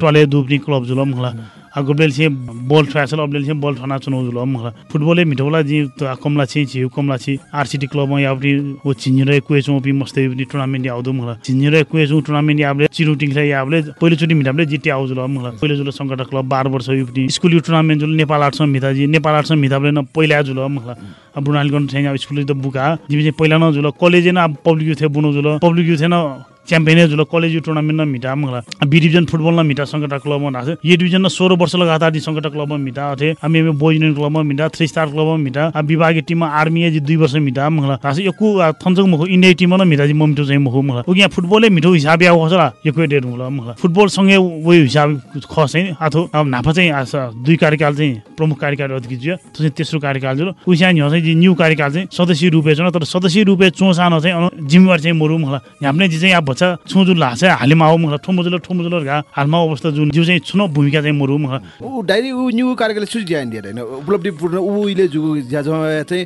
टले दुप्नी क्लब जुल मला गोबलेल से बॉल ट्रायल अबलेल से बॉल जुल मला फुटबले मिठौला जी कमला छि छि कमला छि आरसीटी क्लब मा यावरी ओ चिन्जरे कुएचो पि मस्तै पनि टुर्नामेन्ट आउँदो मला चिन्जरे कुएचो टुर्नामेन्ट यावले चिरुटिङ छ यावले पहिलो चोटि मिठाबले जिते आउ जुल मला पहिलो जुल सङ्कट क्लब 12 वर्ष यो पनि स्कुल यो टुर्नामेन्ट जुल नेपाल आर्ट्स मिताजी नेपाल आर्ट्स मिताबले न पहिला जुल मला अब बुढाली गर्नु छैन अब स्कुल त बुका जिमी चाहिँ पहिला न जुल कलेज न अब पब्लिक युथ बुनो जुल पब्लिक युथ न च्याम्पियन जुल कलेज यु टुर्नामेन्ट न मिटा मलाई बी डिभिजन फुटबल न मिटा सङ्कटा क्लबमा नाच्यो ये डिभिजन न सोह्र वर्ष लगातार दि क्लबमा मिटा अथे हामी एम बोइज युनियन क्लबमा मिटा थ्री स्टार क्लबमा मिटा अब विभागीय टिममा आर्मी जी दुई वर्ष मिटा मलाई रास यकु थन्चक मखो इन्डिया टिममा न मिटा जी म चाहिँ मखो मलाई उ यहाँ फुटबलै मिठो हिसाब या खसला यकु डेट होला मलाई फुटबल सँगै वही हिसाब खस चाहिँ अथवा अब नाफा चाहिँ दुई कार्यकाल चाहिँ प्रमुख कार्यकाल जुया त्यो चाहिँ तेस्रो कार्यकाल जुल उइसा नि चाहिँ न्यू कार्यकाल चाहिँ सदस्य रूपे छ तर सदस्य रूपे चोसानो चाहिँ जिम्मेवार चाहिँ मरु मलाई हामीले चाहिँ अब भन्छ छुजु लासे हालिमा आऊ मलाई ठुमुजुल ठुमुजुल घा हालमा अवस्था जुन जिउ चाहिँ छुन भूमिका चाहिँ मरु मलाई ऊ डाइरी ऊ न्यू कार्यकालले सुझ ज्या इन्डिया होइन। उपलब्धिपूर्ण ऊ उहिले जु ज्या जहाँ चाहिँ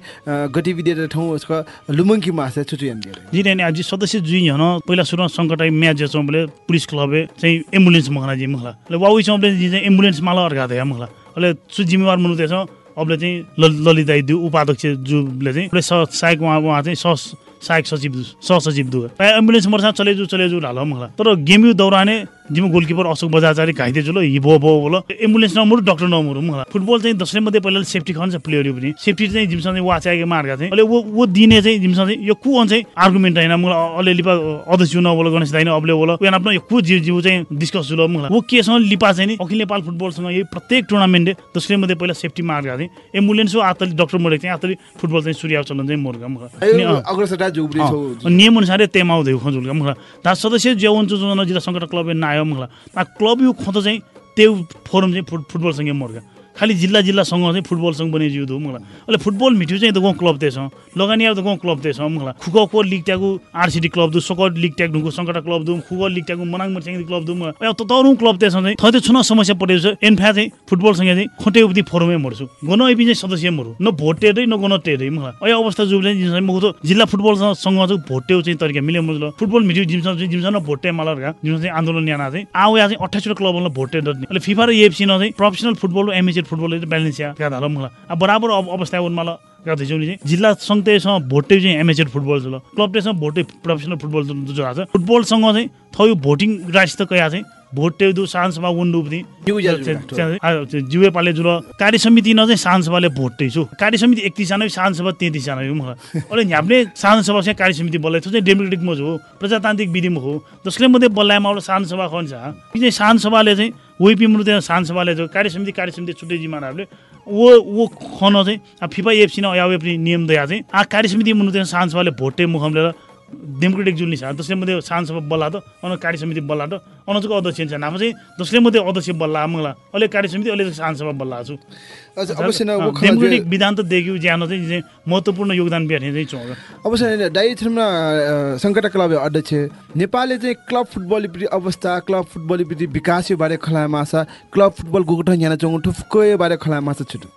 गतिविधि ठाउँ उसको लुमङ्की मासे छुचु इन्डिया जी नै आज सदस्य जुइ हन पहिला सुरु सङ्कट म्याच जेछौँ बोले पुलिस क्लब चाहिँ एम्बुलेन्स मखना जी मखला ले वाउ छौँ बोले जी चाहिँ एम्बुलेन्स माला अर्का थियो मखला अहिले सु जिम्मेवार मुनु त्यसो अबले चाहिँ ल- ललित दिउ उपाध्यक्ष जुले चाहिँ सहायक उहाँ उहाँ चाहिँ सह सहायक सचिव सहसचिव प्रायः एम्बुलेन्स मर्सा चलेजु चलेजु मखला तर गेम यु दौराने जिम गोलकिपर अशोक बजाचारी घाइते जुल हिबो बो बोल। एम्बुलेन्स नमुरु डक्टर नमुरु मलाई फुटबल चाहिँ दसैँ मध्ये पहिला सेफ्टी खन्छ प्लेयर पनि। सेफ्टी चाहिँ जिमसँग चाहिँ वाचाएको मार्का चाहिँ। अहिले वो दिने चाहिँ जिमसँग चाहिँ यो कु चाहिँ आर्गुमेन्ट होइन मलाई अलिअलि पा अध्यक्ष नबोल गणेश दाइन अबले बोल। उयो आफ्नो यो कु जिउ जिउ चाहिँ डिस्कस जुल मलाई वो केसँग लिपा चाहिँ नि? अखिल नेपाल फुटबलसँग यही प्रत्येक टुर्नामेन्टले दसैँ मध्ये पहिला सेफ्टी मार्का चाहिँ। एम्बुलेन्स हो आतली डक्टर मरेको चाहिँ आतली फुटबल चाहिँ सूर्य चलन चाहिँ मोर्का मलाई अनि, अँ, अग्रसटा जुब्री छौ अँ, नियम अनुसार तेमाउ देऊ खजुलका मुखला ता सदस्य जेवन जो जिल्ला सङ्कट क्लब नायो क्लब यु खत चाहिँ त्यो फोरम चाहिँ फुट फुटबलसँग मर्का खालि जिल्ला जिल्लासँग चाहिँ फुटबलसँग बने जिउ मलाई। अहिले फुटबल मिठ्यो चाहिँ त गाउँ क्लब त्यसो लगानी अब त गाउँ क्लब त्यसो मलाई। खुको लिग ट्यागु आरसिडी क्लब दु सकर लिग ट्याग ढुङ्गु सङ्कटा क्लब दु खुको लिग ट्यागु मनाङ मर्स्याङ क्लब दु अब त तरु क्लब त्यसो चाहिँ थै छुन समस्या परेको छ। एन्फा चाहिँ फुटबलसँग चाहिँ खोटे उपति फोरमै मर्छु। गन एपी चाहिँ सदस्य मरु न भोट टेरै न गन टेरै मलाई। अहिले अवस्था जुबले चाहिँ म त जिल्ला फुटबलसँग चाहिँ भोटेउ चाहिँ तरिका मिले मुजल फुटबल मिठ्यो जिमसँग चाहिँ जिमसँग भोटे मालरका जिमसँग चाहिँ आन्दोलन याना चाहिँ। आउ चाहिँ अठाइसवटा क्लबमा भोटे डट्ने अहिले फिफा र एफसी न चाहिँ प्रोफेसनल फुटबल र एमेचर फुटबल ब्यालेन्स या मलाई अब बराबर अब अवस्था गर्दैछौँ नि चाहिँ। जिल्ला सङ्घसँग भोटे चाहिँ एमेचर फुटबल छ ल। क्लब टेसँग भोटे प्रोफेसनल फुटबल जो जो छ फुटबलसँग चाहिँ थयो भोटिङ राइट्स त कया चाहिँ? भोटे दु सांसभा वन्डु पनि जिउ पाले जुल कार्य समिति न चाहिँ सांसभाले भोटे छु। कार्य समिति एकतिस जना सांसभा तेत्तिस जना हो मलाई अहिले हामीले सांसभा चाहिँ कार्य समिति बोलाइ चाहिँ डेमोक्रेटिक मज हो प्रजातान्त्रिक विधिमुख हो जसले मध्ये बोलाएमा एउटा सांसभा खन्छ। चाहिँ सांसभाले चाहिँ मुरु त्यहाँ सांसभाले चाहिँ कार्य समिति कार्य समिति छुट्टै जिम्माहरूले वो वो खन चाहिँ फिफा एफसी या पनि नियम दया चाहिँ आ कार्य समिति मुनु त्यहाँ सांसभाले भोटे मुखम लिएर डेमोक्रेटिक जुन छ त्यसले मध्ये सांसभा बल्ला त अन कार्य समिति बल्ला त अनचको अध्यक्ष छ नाम चाहिँ जसले मध्ये अध्यक्ष बल्ला मलाई अहिले कार्य समिति अहिले सांसभा बल्ला छु। अवश्य न डेमोक्रेटिक विधान त देखियो ज्यान चाहिँ महत्त्वपूर्ण योगदान बिहार्ने चाहिँ चौँ अवश्य डाइ थिरमा सङ्कट क्लब अध्यक्ष। नेपालले चाहिँ क्लब फुटबल अवस्था क्लब फुटबल विकास बारे खला माछा क्लब फुटबल गोगठ यहाँ चौँ ठुक्को बारे खला माछा छुटु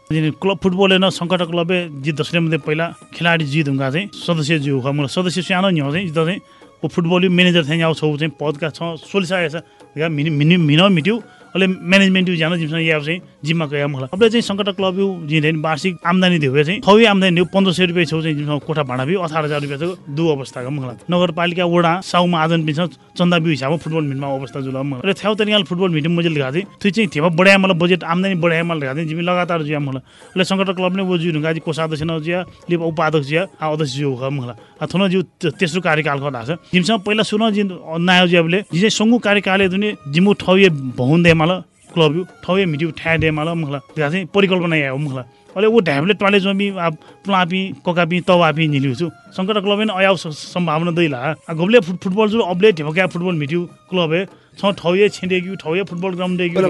क्लब फुटबल न सङ्कट क्लबे जित दसले मध्ये पहिला खेलाडी जित हुँगा चाहिँ सदस्य जिउ मलाई सदस्य सानो नि हो चाहिँ जित चाहिँ फुटबल म्यानेजर चाहिँ आउँछ ऊ चाहिँ पदका छ सोलिसकेको छ या मिनि मिनि मिन मिट्यो। अहिले म्यानेजमेन्ट जान जिमसँग या चाहिँ जिममा गयो मलाई। अब चाहिँ सङ्कट क्लब यु जिँदै वार्षिक आम्दानी दियो चाहिँ थौै आम्दानी दियो पन्ध्र सय रुपियाँ छेउ चाहिँ जिमसँग कोठा भाडा बिउ अठार हजार रुपियाँ छ दु अवस्थाको मलाई नगरपालिका वडा साउमा आजन पिन्छ चन्दा बिउ हिसाबमा फुटबल मिटमा अवस्था जुल मलाई। थ्याउ तरिकाले फुटबल मिट मैले लगाएको थिएँ। त्यो चाहिँ थेमा बढाए मलाई बजेट आम्दानी बढाए मलाई लगाएको थिएँ। लगातार जुया मलाई। अहिले सङ्कट क्लब नै जुन गाजी कोषाध्यक्ष नजिया लिप उपाध्यक्ष जिया अध्यक्ष जिउ मलाई। थुन जिउ तेस्रो कार्यकालको भएको छ। जिमसँग पहिला सुन जिन नायो जियाबले जिजे सङ्गु कार्यकालले दुने जिमु ठौये भहुन दे मलाई क्लब यु ठौये मिट्यु ठ्या दे मलाई मलाई त्यहाँ चाहिँ परिकल्पना या हो मलाई अहिले ऊ ढ्याबले टोले जमी अब प्लापी ककापी तवापी निलिउ छु सङ्कट क्लब नै अयाउ सम्भावना दैला। घोब्ले फुटबल जो अब्ले ढेमक्या फुटबल मिट्यु क्लब हे छ ठौये छिँडेग्यु ठौये फुटबल ग्राउन्ड देग्यु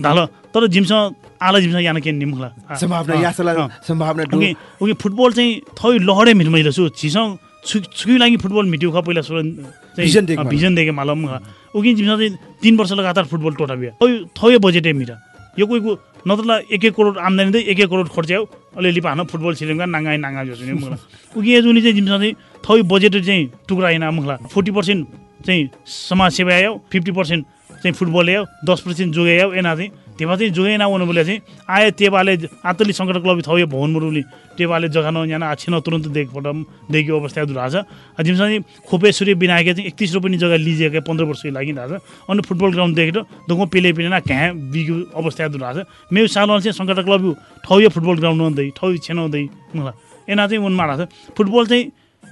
धाल तर जिमसँग आला जिमसँग यान के निम्खला सम्भावना फुटबल चाहिँ थै लहडे मिट मैले छु। छिसँग छुकी लागि फुटबल मिट्यु ख पहिला सुरन भिजन देख भिजन देखे मालम उगी जिमसँग चाहिँ तिन वर्ष लगातार फुटबल टोटा बिहा। थै थौये बजेटे मिरा यो कोही नत्र एक एक करोड आम्दानी चाहिँ एक एक करोड खर्च्याउ अलिअलि पान फुटबल सिलेङ्गा नाङ्गा नाङ्गा जोसु नि मलाई उगी जुनी चाहिँ जिमसँग चाहिँ थै बजेट चाहिँ टुक्रा होइन मुखला। फोर्टी पर्सेन्ट चाहिँ समाजसेवा आयो फिफ्टी पर्सेन्ट चाहिँ फुटबल आयो दस पर्सेन्ट जोगायो एना चाहिँ त्यहाँ चाहिँ जोगे नआउनु बोले चाहिँ आए तेबाले आतली सङ्कट क्लब थौ भवन मुरुली। टेबाले जग्गा नयाँ आछिन तुरन्त देखपट देखियो अवस्था दुरा छ जिमसँग खोपे सूर्य बिनाएके चाहिँ एकतिस रुपियाँ जग्गा लिजिएको पन्ध्र वर्ष लागिरहेको छ अनि फुटबल ग्राउन्ड देखेर दोगो पेले पिना कहाँ बिग्यो अवस्था दुरा छ मेरो साल चाहिँ सङ्कट क्लब ठौ फुटबल ग्राउन्ड नहुँदै ठौ छेनाउँदै मलाई एना चाहिँ उनमा छ फुटबल चाहिँ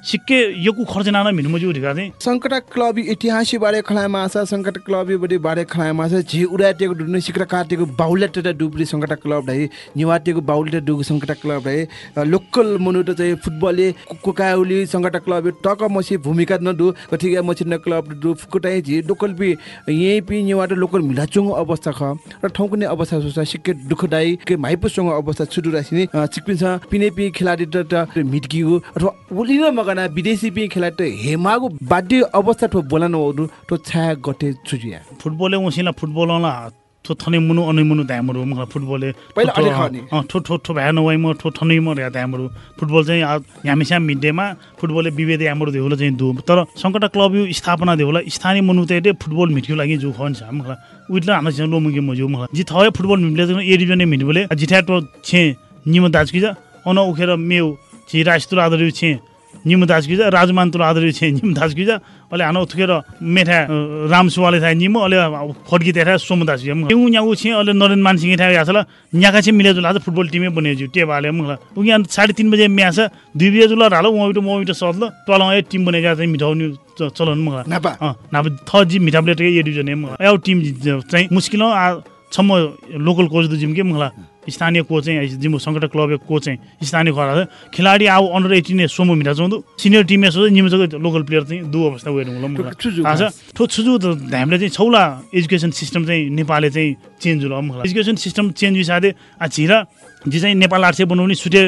सिक्के योकु खर्च नाना मिनु मजु ढिका चाहिँ संकट क्लब इतिहासी बारे खलाय माछा संकट क्लब बडी बारे खलाय माछा झि उडाटेको डुने सिक्रा काटेको बाउलेट डुब्री संकट क्लब ढाइ निवाटेको बाउलेट डुगु संकट क्लब ढाइ लोकल मनुट चाहिँ फुटबलले कुकाउली संकट क्लब टक मसी भूमिका नडु कथिगा मछि क्लब डु फुकुटाइ झि लोकल पि यही पि निवाट लोकल मिलाचुङ अवस्था ख। र ठाउँको नै अवस्था सोचा सिक्के दुखदाई के माइपुसँग अवस्था छुडु रासिने चिकपिन्छ पिने पि खेलाडी त मिटकिगु अथवा उलिन मगा ना विदेशी पनि खेला त हेमागु बाध्य अवस्था ठो बोलाउनु ठो छाया गटे छुजिया फुटबलले उसिला फुटबलला थो थने मुनु अनै मुनु ध्यामरु मलाई फुटबलले ठो ठो ठो भ्या नवाइ म ठो थनै म र्या ध्यामरु फुटबल चाहिँ ह्यामेसा मिडेमा फुटबलले विभेद ह्यामरु देउला चाहिँ दु तर सङ्कट क्लब यु स्थापना देउला स्थानीय मुनु ते फुटबल मिट्यो लागि जु खन्छ मलाई उइटला हाम्रो चाहिँ लोमुगे मजु मलाई। जि थय फुटबल मिट्ले ए डिभिजन मिट्बोले जिठ्या टो छे निम दाजकिजा अन उखेर मेउ छि राष्ट्र आदर छे। निम दाजकिजा राजमान तुला आदर छे निम दाजकिजा अले हानो थुकेर मेठा राम सुवाले थाय निम अले फड्की तेरा सोम दाजकिजा यु न्याउ छे अले नरेन मानसिंह थाय यासला न्याका छे मिले जुला फुटबल टिमै बने जु टेबाले मुला उगी अन 3:30 बजे म्याच दुई बजे जुला रालो मोइटो मोइटो सदल तल ए टिम बने जा चाहिँ मिठाउनु चलन मुला नापा। नापा थ जि मिठाबले ए डिभिजन ए टिम चाहिँ मुस्किल छम्म लोकल कोच द जिम के मुला स्थानीय कोच चाहिँ जिम्बु सङ्कट क्लब कोच चाहिँ स्थानीय खरा खेलाडी अब अन्डर एटिन सोमो मिठा चाउँदो सिनियर सोच निम्जको लोकल प्लेयर चाहिँ दु अवस्था गएर होला आज ठो छुजु त हामीले चाहिँ छौला एजुकेसन सिस्टम चाहिँ नेपालले चाहिँ चेन्ज होला मलाई एजुकेसन सिस्टम चेन्ज साथै छिरा जे चाहिँ नेपाल आर्ट्स बनाउने सुटे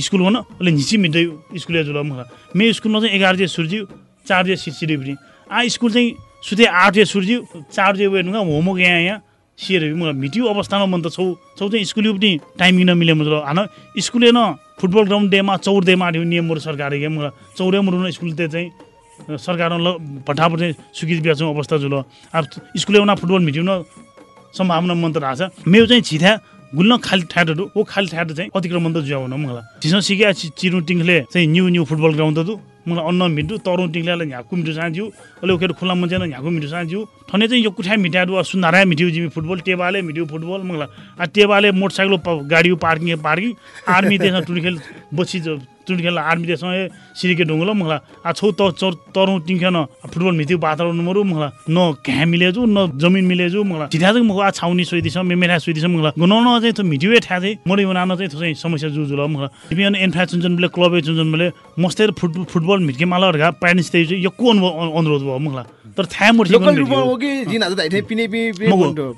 स्कुल भन अहिले झिसी मिट्दै स्कुल जुल मलाई मेरो स्कुलमा चाहिँ एघार जे सुर्ज्यू चार जे सिसिडी आ स्कुल चाहिँ सुते आठ जे सुर्ज्यू चार जे वेर्नु होमवर्क यहाँ यहाँ सिएर मलाई मिट्यो अवस्थामा मन त छौ छौ चाहिँ स्कुल पनि टाइमिङ नमिले मतलब हान स्कुले न फुटबल ग्राउन्ड डेमा चौर डेमा आयो नियमहरू सरकारले के मलाई चौरे मुरु स्कुल त्यो चाहिँ सरकार ल भट्टापट चाहिँ सुकित बिहाछौँ अवस्था जुल अब स्कुले उना फुटबल मिट्यो न सम्भावना मन त रहेछ। मेरो चाहिँ छिथ्या गुल्न खाली ठाटहरू ओ खाली ठाट चाहिँ अतिक्रमण त जुवाउन मलाई छिसो सिके चिरु टिङले चाहिँ न्यु न्यु फुटबल ग्राउन्ड त मलाई अन्न मिटु तरु टिङ्लालाई झ्याकु मिठो साँझ्यु अहिले उखेर खुला मान्छे झ्याकु मिठो साँझ्यु ठने चाहिँ यो कुठा मिठाहरू सुन्धारा मिठ्यु जिमी फुटबल टेबाले मिठ्यु फुटबल मलाई टेबाले मोटरसाइकल गाडी पार्किङ पार्किङ आर्मी त्यसमा टुर्खेल बसी खेल आर्मी देशसँग सिरिके ढुङ्गलो मलाई आ छौ त चर तरौँ टिङ्खेन फुटबल मिथ्यु वातावरण मरु मलाई न घ्या मिलेजु न जमिन मिलेजु मलाई छिटा चाहिँ मग आ छाउनी सोइदिछ मेमेठा सोइदिछ मलाई गुनाउन चाहिँ त्यो मिठ्युए ठ्या चाहिँ मरि चाहिँ समस्या जुजुल मलाई एन्फ्रा चुन्छन् बोले क्लबे चुन्छन् बोले मस्तेर फुट फुटबल प्यारेन्ट्स त्यही चाहिँ यो को अनुरोध भयो मलाई तर थाहा मुर्सी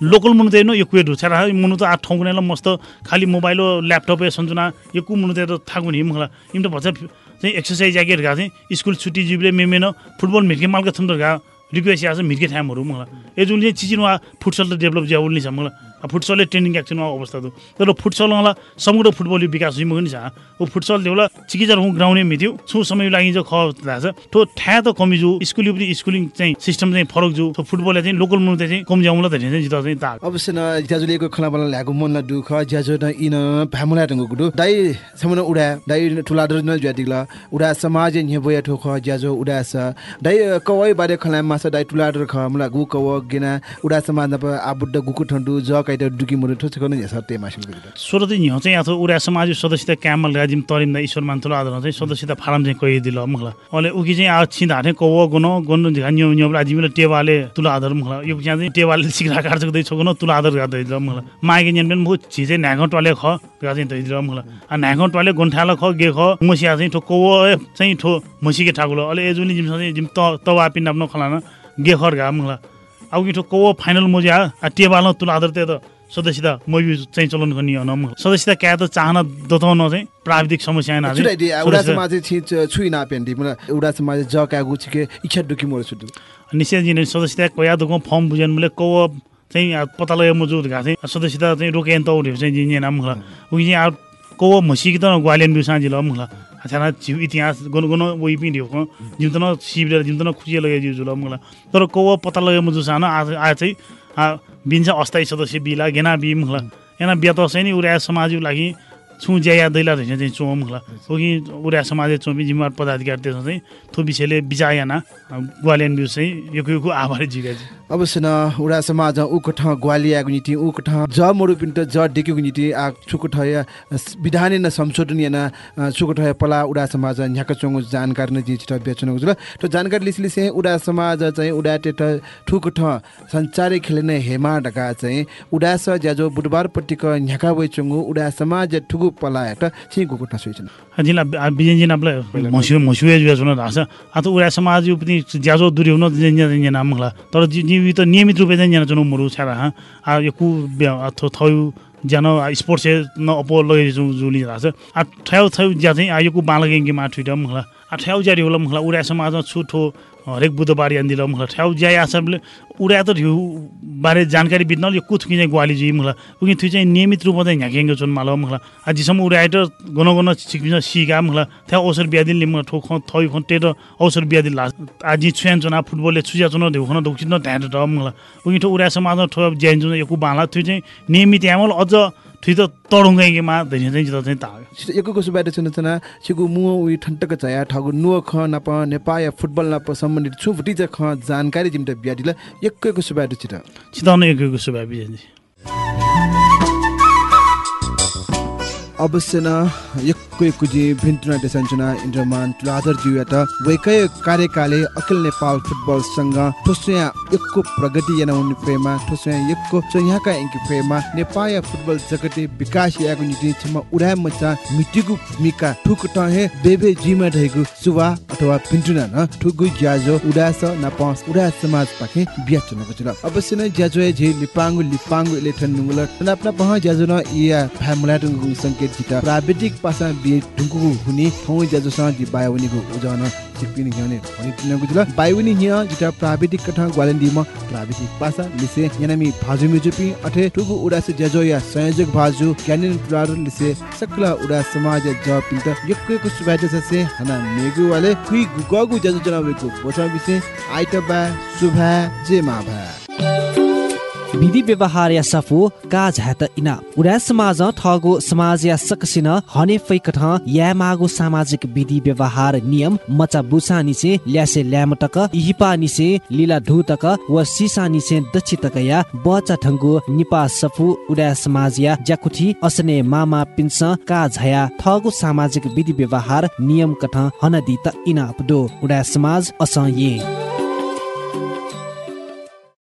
लोकल मुनु त यो कुवे ढुछा मुनु त आ ठाउँ मस्त खालि मोबाइल ल्यापटप सन्चुना यो कु मुनु त थाहा हुने मलाई इम त भन्छ चाहिँ एक्सर्साइज आगे गएको चाहिँ स्कुल छुट्टी जिब्रे मेमेन फुटबल मिर्के मालका छन् गएको रिक्वेस्ट आएको छ मिर्के ठाउँहरू मलाई ए जुन चाहिँ चिचिन फुटसल त डेभलप ज्या उल्ने छ मलाई फुटसलले ट्रेनिङ एक्सनमा अवस्था दु तर होला समग्र फुटबल विकास हुई मगनी छ ओ फुटसल देउला चिकिजार हुँ ग्राउन्डे मिथ्यो। छु समय लागि जो ख थाहा छ। ठो ठ्या त कमी जो स्कुल पनि स्कुलिङ चाहिँ सिस्टम चाहिँ फरक जो तो फुटबलले चाहिँ लोकल मुलुक चाहिँ कम जाउँला त चाहिँ चाहिँ ताक अवश्य न ज्याजुलेको खला बला ल्याएको मनलाई दुख। ज्याजो न इन भ्यामुला ढङ्गको गुडु दाइ समन उडा। दाइ ठुला दर न उडा समाज न्यबोया ठोख। ज्याजो उडा स दाइ कवै बारे खला मास दाइ ठुला दर ख। मला गु कव उडा समाज न आबुड्ड गुकु ठन्डु ज काइट डुकी मुरु ठोछ कन यस ते मासिन गुडु सोह्र दिन हिँड चाहिँ अथवा उडा समाज सदस्य क्यामल राजिम तरिम ईश्वर मान्थुलो आधार चाहिँ सदस्य फारम चाहिँ कहि दिल मखला अहिले उकी चाहिँ आ छिन हाटे कव गनो गनु न्यु न्यु राजिमले टेवाले तुला आधार मखला यो यहाँ चाहिँ टेवाले सिक्रा काट्छ दै छगनो तुला आधार गर्दै दिल मखला मागे न्यन पनि बहुत छिजे न्यागो टले ख चाहिँ दै दिल मखला आ न्यागो टले गोन्ठाला ख गे ख मसिया चाहिँ ठो कव चाहिँ ठो मसिके ठाकुलो अहिले एजुनी जिम चाहिँ जिम त तवा पिन आफ्नो खलाना गे गा मखला कि कव फाइनल मोजिया आ टेवाल तुला आधार त सदस्यता मयु चाहिँ चलाउनु गर्ने हो सदस्यता क्या त चाहना दताउन चाहिँ प्राविधिक समस्या आएन छुडाइदि उडा समाज छि छुइ ना पेन्डी मला उडा समाज ज का गु छिके इच्छा दुखी मोर छुदु निश्चय जिने सदस्यता कया दुको फर्म बुझेन मैले कव चाहिँ पत्ता लगाए मजुद गा चाहिँ सदस्यता चाहिँ रोकेन त उठ्यो चाहिँ जिने नाम उही चाहिँ कव मसिक त ग्वालियन बिउ साँझी ल मुला छाना झिउ इतिहास गनु गनु वही पनि ढेउ जिम त न सिबेर जिम त न खुसी लगे जिउ जुल मुला तर कव पत्ता लगाए मजु सानो आज आज चाहिँ बिन्छ अस्थायी सदस्य बिला गेना बि मुखला एना बिहा त नि उरा समाज लागि छु ज्या दैला धैन चाहिँ चो मुखला हो कि उरा समाज चोपी जिम्मेवार पदाधिकारी त्यसमा चाहिँ थो विषयले बिचायाना ग्वालियन बिउ चाहिँ यो यो आभारी जिगा अवश्य न उडा समाज उको ठ ग्वालियाको नीति उको ठ ज मोरुपिन त ज डेकेको नीति आ छुको ठ विधान न संशोधन याना छुको ठ पला उडा समाज न्याक चोङ जानकारी न जिछ बेचन गुजल त जानकारी लिस लिसे उडा समाज चाहिँ उडा टेट ठुको ठ संचारै हेमा ढका चाहिँ उडा स ज्याजो बुधबार पट्टिक न्याका वइ चोङ उडा समाज ठुगु पला हेट छि गुको ठ सोइछन जिला बिजन जिन आपले मसु मसुए जुया सुन रास आ त उडा समाज पनि ज्याजो दुरी हुन जिन नाम होला। तर जिवी त नियमित रूपे चाहिँ जना चुनु मुरु छारा हा आ यो कु थयु ज्यान स्पोर्ट्स न अपो लगे जुली राछ आ ठ्याउ थयु ज्या चाहिँ यो कु बालगे मा ठुइट मुखला आ ठ्याउ ज्यारी होला मुखला उडा समाज छुठो हरेक बुधबार यान्दिल मलाई ठ्याउ ज्याइ आसामले उडा त ठ्यु बारे जानकारी बित्न यो कुथ किने ग्वाली जी मलाई उकि थु चाहिँ नियमित रूपमा चाहिँ झ्याकेङ्गो छन् माल मलाई आजसम्म उडाएर गन गन सिकिन्छ सिका मलाई त्यहाँ अवसर बिहादिनले मलाई ठोक थै टेर अवसर बिहादिन ला। आज छुयान फुटबलले छुया चुना देउखन दौचिन ढ्याँट मलाई उकि ठो उडा समाज ठो ज्याइन्छ यो बाला थियो चाहिँ नियमित यामल अझ छ नचना छिगु मुह उइ ठन्टक चया ठगु नुव ख नप नेपा या फुटबल नप सम्बन्धित छु ख जानकारी जिमटा ब्याडिला एकको सुबाइट छिट छिटाउन एकको सुबाइ बिजनजी न यक्को कुजी भिन्टुना देशञ्चना इन्द्रमान तुलाधर जिउयात वैकय कार्यकाले अखिल नेपाल फुटबल संघ ठोसया यक्को प्रगति याना उनि प्रेमा ठोसया यक्को चयाका एंकी प्रेमा नेपाल फुटबल जगते विकास याको नीति छमा उडा मचा मिटिगु भूमिका ठुक टहे बेबे जिमा ढैगु सुवा अथवा भिन्टुना न ठुगु ज्याजो उडास न उडा समाज पाखे बिया चनको जुल अवश्य न ज्याजो झे लिपांगु लिपांगु इलेक्ट्रन नुगुल तनापना पहा ज्याजो न इया भामुला टुगु जिता प्राविधिक पासा बि ढुङ्गु हुने ठाउँ ज्याजोसँग बायोनीको उजान सिपिन ज्ञाने भनि तिनको जुल बायोनी हिया जिता प्राविधिक कथा ग्वालेन्डीमा प्राविधिक पासा लिसे यानामी भाजु मिजुपि अथे टुगु उडासे ज्याजो या संयोजक भाजु क्यानिन पुरार लिसे सकला उडा समाज ज पिन्त यक्को सुबाइते ससे हना मेगु वाले कुइ गुगगु ज्याजो जनावेको पोसा बिसे आइतबा सुभा जे माभा विधि व्यवहार या सफु का झ्यात इना। उडा समाज ठगो समाज या सकसिन हने फैकठ या मागो सामाजिक विधि व्यवहार नियम मचा बुसा निसे ल्यासे ल्यामटक इहिपा निसे लीला ढुतक व सिसा निसे दक्षितक या बचा ठंगु निपा सफु। उडा समाज या ज्याकुठी असने मामा पिन्स का झया ठगो सामाजिक विधि व्यवहार नियम कठ हनदी त इना अपडो। उडा समाज अस ये।